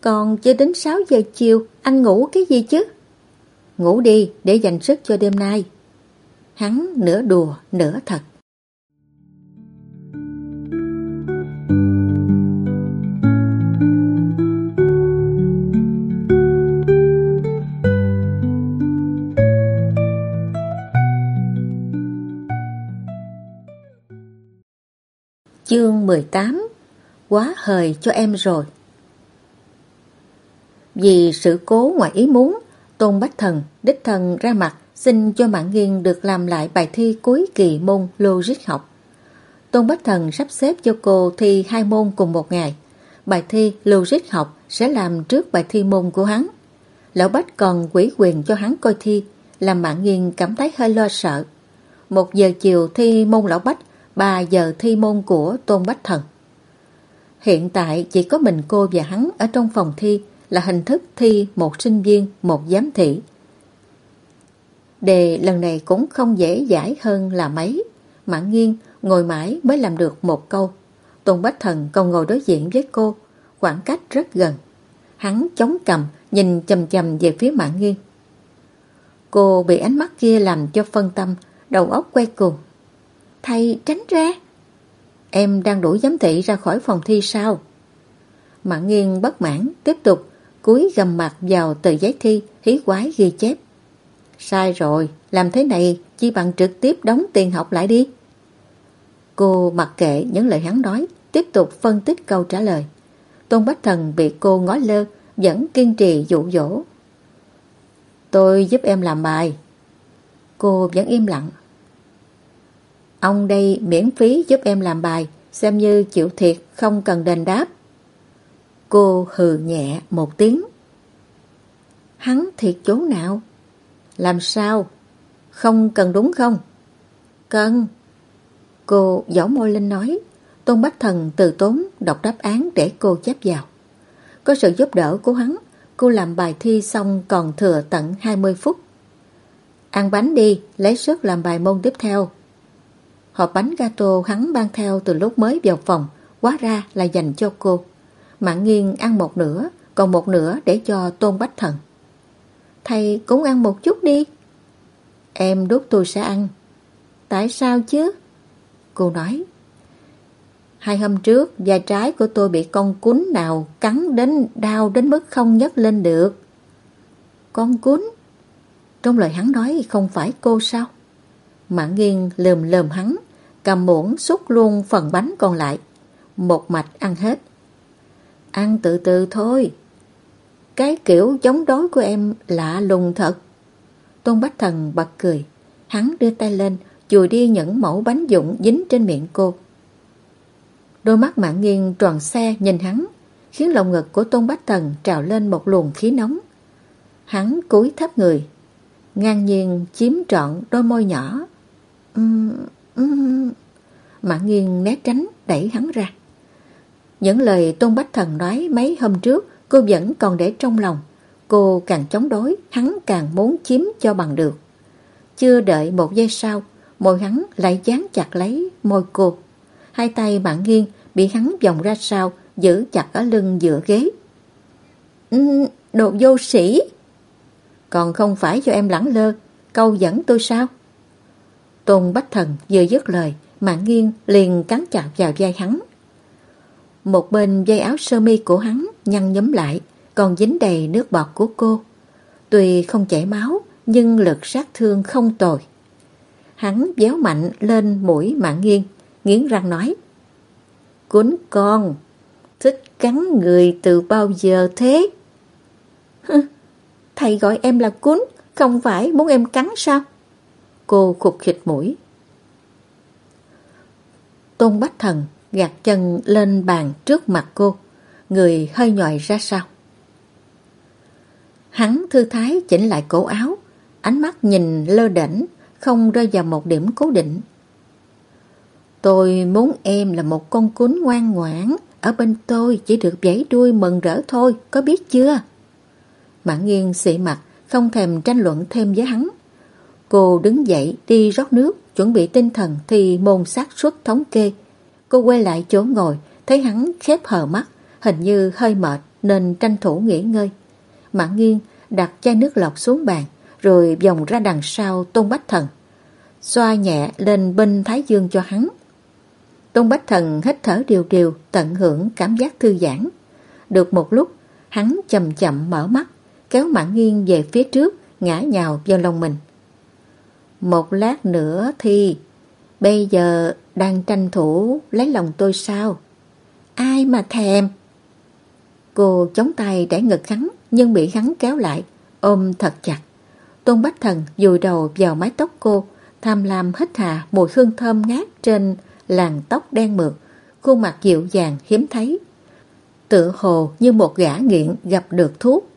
Còn chưa đến 6 giờ chiều, anh ngủ cái gì chứ? Ngủ đi để dành sức cho đêm nay. Hắn nửa đùa, nửa thật. Chương 18 Quá hời cho em rồi Vì sự cố ngoài ý muốn, Tôn Bách Thần đích thần ra mặt xin cho Mạng Nghiên được làm lại bài thi cuối kỳ môn logic học. Tôn Bách Thần sắp xếp cho cô thi hai môn cùng một ngày. bài thi logic học sẽ làm trước bài thi môn của hắn. Lão Bách còn quỷ quyền cho hắn coi thi, làm mạng nghiêng cảm thấy hơi lo sợ. Một giờ chiều thi môn Lão Bách, 3 giờ thi môn của Tôn Bách Thần. Hiện tại chỉ có mình cô và hắn ở trong phòng thi là hình thức thi một sinh viên, một giám thị. Đề lần này cũng không dễ giải hơn là mấy. mãn nghiêng ngồi mãi mới làm được một câu. Tôn Bách Thần còn ngồi đối diện với cô, khoảng cách rất gần. Hắn chống cầm, nhìn chầm chầm về phía mãn nghiêng. Cô bị ánh mắt kia làm cho phân tâm, đầu óc quay cuồng. Thầy tránh ra. Em đang đuổi giám thị ra khỏi phòng thi sao? Mạng nghiêng bất mãn, tiếp tục cúi gầm mặt vào tờ giấy thi, hí quái ghi chép. Sai rồi, làm thế này chi bằng trực tiếp đóng tiền học lại đi. Cô mặc kệ những lời hắn nói, tiếp tục phân tích câu trả lời. Tôn Bách Thần bị cô ngó lơ, vẫn kiên trì dụ dỗ. Tôi giúp em làm bài. Cô vẫn im lặng. Ông đây miễn phí giúp em làm bài, xem như chịu thiệt không cần đền đáp. Cô hừ nhẹ một tiếng. Hắn thiệt chỗ nào? Làm sao? Không cần đúng không? Cần. Cô giỏ môi lên nói. Tôn Bách Thần từ tốn đọc đáp án để cô chép vào. Có sự giúp đỡ của hắn, cô làm bài thi xong còn thừa tận 20 phút. Ăn bánh đi, lấy sức làm bài môn tiếp theo. Hộp bánh gato hắn mang theo từ lúc mới vào phòng, quá ra là dành cho cô. Mạng nghiêng ăn một nửa, còn một nửa để cho Tôn Bách Thần. Thầy cũng ăn một chút đi. Em đút tôi sẽ ăn. Tại sao chứ? Cô nói. Hai hôm trước, da trái của tôi bị con cún nào cắn đến đau đến mức không nhấc lên được. Con cún? Trong lời hắn nói không phải cô sao? Mạng nghiêng lườm lườm hắn, cầm muỗng xúc luôn phần bánh còn lại. Một mạch ăn hết. Ăn từ từ thôi. Cái kiểu chống đối của em lạ lùng thật. Tôn Bách Thần bật cười. Hắn đưa tay lên, chùi đi những mẫu bánh dụng dính trên miệng cô. Đôi mắt mạng nghiêng tròn xe nhìn hắn, khiến lòng ngực của Tôn Bách Thần trào lên một luồng khí nóng. Hắn cúi thấp người, ngang nhiên chiếm trọn đôi môi nhỏ. Uhm, uhm. Mạng nghiêng né tránh đẩy hắn ra. Những lời Tôn Bách Thần nói mấy hôm trước cô vẫn còn để trong lòng. Cô càng chống đối, hắn càng muốn chiếm cho bằng được. Chưa đợi một giây sau, môi hắn lại dán chặt lấy môi cô. Hai tay bạn nghiêng bị hắn vòng ra sau, giữ chặt ở lưng dựa ghế. Ừ, đồ vô sĩ! Còn không phải cho em lẳng lơ, câu dẫn tôi sao? Tôn Bách Thần vừa dứt lời, mạng nghiêng liền cắn chặt vào vai hắn. Một bên dây áo sơ mi của hắn nhăn nhấm lại, còn dính đầy nước bọt của cô. Tuy không chảy máu, nhưng lực sát thương không tồi. Hắn déo mạnh lên mũi mạng nghiêng, nghiến răng nói. Cuốn con, thích cắn người từ bao giờ thế? Thầy gọi em là cuốn, không phải muốn em cắn sao? Cô khục khịt mũi. Tôn Bách Thần gạt chân lên bàn trước mặt cô, người hơi nhòi ra sau. Hắn thư thái chỉnh lại cổ áo, ánh mắt nhìn lơ đỉnh, không rơi vào một điểm cố định. Tôi muốn em là một con cún ngoan ngoãn, ở bên tôi chỉ được giãy đuôi mừng rỡ thôi, có biết chưa? mã nghiêng xị mặt, không thèm tranh luận thêm với hắn. Cô đứng dậy đi rót nước, chuẩn bị tinh thần thì môn xác suất thống kê. Cô quay lại chỗ ngồi, thấy hắn khép hờ mắt, hình như hơi mệt nên tranh thủ nghỉ ngơi. Mạng nghiêng đặt chai nước lọc xuống bàn, rồi vòng ra đằng sau Tôn Bách Thần. Xoa nhẹ lên bên thái dương cho hắn. Tôn Bách Thần hít thở điều điều, tận hưởng cảm giác thư giãn. Được một lúc, hắn chậm chậm mở mắt, kéo mạng nghiêng về phía trước, ngã nhào vào lòng mình. Một lát nữa thì, bây giờ đang tranh thủ lấy lòng tôi sao? Ai mà thèm? Cô chống tay đẩy ngực hắn, nhưng bị hắn kéo lại, ôm thật chặt. Tôn Bách Thần dùi đầu vào mái tóc cô, tham lam hít hà mùi hương thơm ngát trên làn tóc đen mượt, khuôn mặt dịu dàng hiếm thấy. Tự hồ như một gã nghiện gặp được thuốc.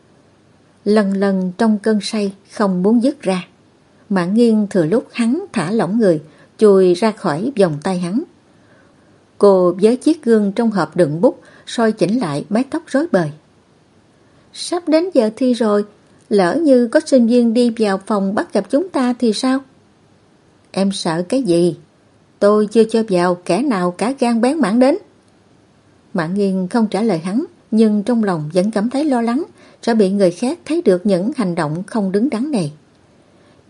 Lần lần trong cơn say không muốn dứt ra. Mạng nghiêng thừa lúc hắn thả lỏng người, chui ra khỏi vòng tay hắn. Cô với chiếc gương trong hộp đựng bút, soi chỉnh lại mái tóc rối bời. Sắp đến giờ thi rồi, lỡ như có sinh viên đi vào phòng bắt gặp chúng ta thì sao? Em sợ cái gì? Tôi chưa cho vào kẻ nào cả gan bén mảng đến. Mạng nghiêng không trả lời hắn, nhưng trong lòng vẫn cảm thấy lo lắng sẽ bị người khác thấy được những hành động không đứng đắn này.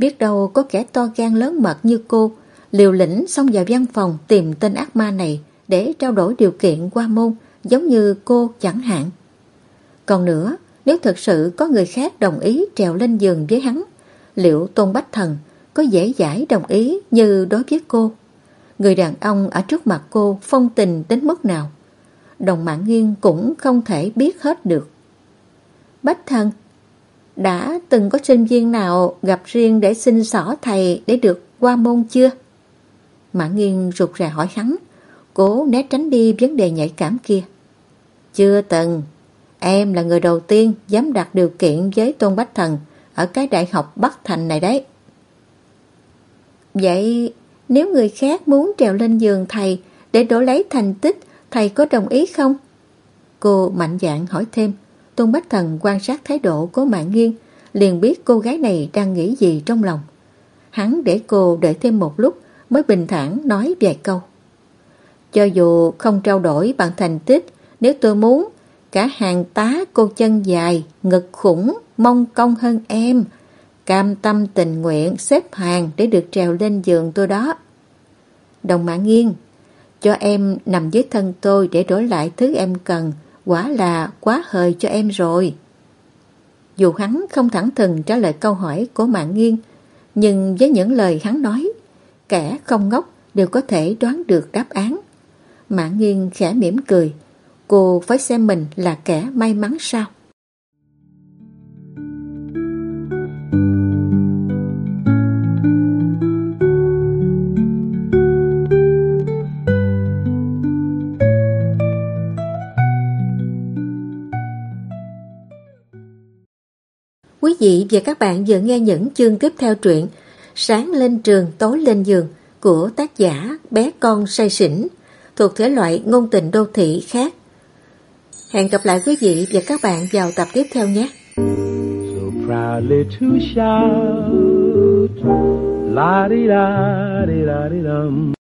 Biết đâu có kẻ to gan lớn mật như cô, liều lĩnh xông vào văn phòng tìm tên ác ma này để trao đổi điều kiện qua môn, giống như cô chẳng hạn. Còn nữa, nếu thực sự có người khác đồng ý trèo lên giường với hắn, liệu Tôn Bách Thần có dễ dãi đồng ý như đối với cô? Người đàn ông ở trước mặt cô phong tình đến mức nào? Đồng mạng nghiêng cũng không thể biết hết được. Bách Thần đã từng có sinh viên nào gặp riêng để xin xỏ thầy để được qua môn chưa? Mã Nghiên rụt rè hỏi hắn, cố né tránh đi vấn đề nhạy cảm kia. Chưa từng, em là người đầu tiên dám đặt điều kiện với Tôn Bách Thần ở cái đại học Bắc Thành này đấy. Vậy nếu người khác muốn trèo lên giường thầy để đổ lấy thành tích, thầy có đồng ý không? Cô mạnh dạn hỏi thêm. Tôn Bách Thần quan sát thái độ của mạng Nghiên, liền biết cô gái này đang nghĩ gì trong lòng. Hắn để cô đợi thêm một lúc mới bình thản nói vài câu. Cho dù không trao đổi bằng thành tích, nếu tôi muốn, cả hàng tá cô chân dài, ngực khủng, mong công hơn em, cam tâm tình nguyện xếp hàng để được trèo lên giường tôi đó. Đồng mạng Nghiên, cho em nằm dưới thân tôi để đổi lại thứ em cần, quả là quá hời cho em rồi. Dù hắn không thẳng thừng trả lời câu hỏi của mạng nghiêng, nhưng với những lời hắn nói, kẻ không ngốc đều có thể đoán được đáp án. Mạng nghiêng khẽ mỉm cười, cô phải xem mình là kẻ may mắn sao? Vị và các bạn vừa nghe những chương tiếp theo truyện Sáng lên trường, tối lên giường của tác giả Bé Con Say Sỉnh thuộc thể loại ngôn tình đô thị khác. Hẹn gặp lại quý vị và các bạn vào tập tiếp theo nhé. So proudly to shout, la di da di da di dum.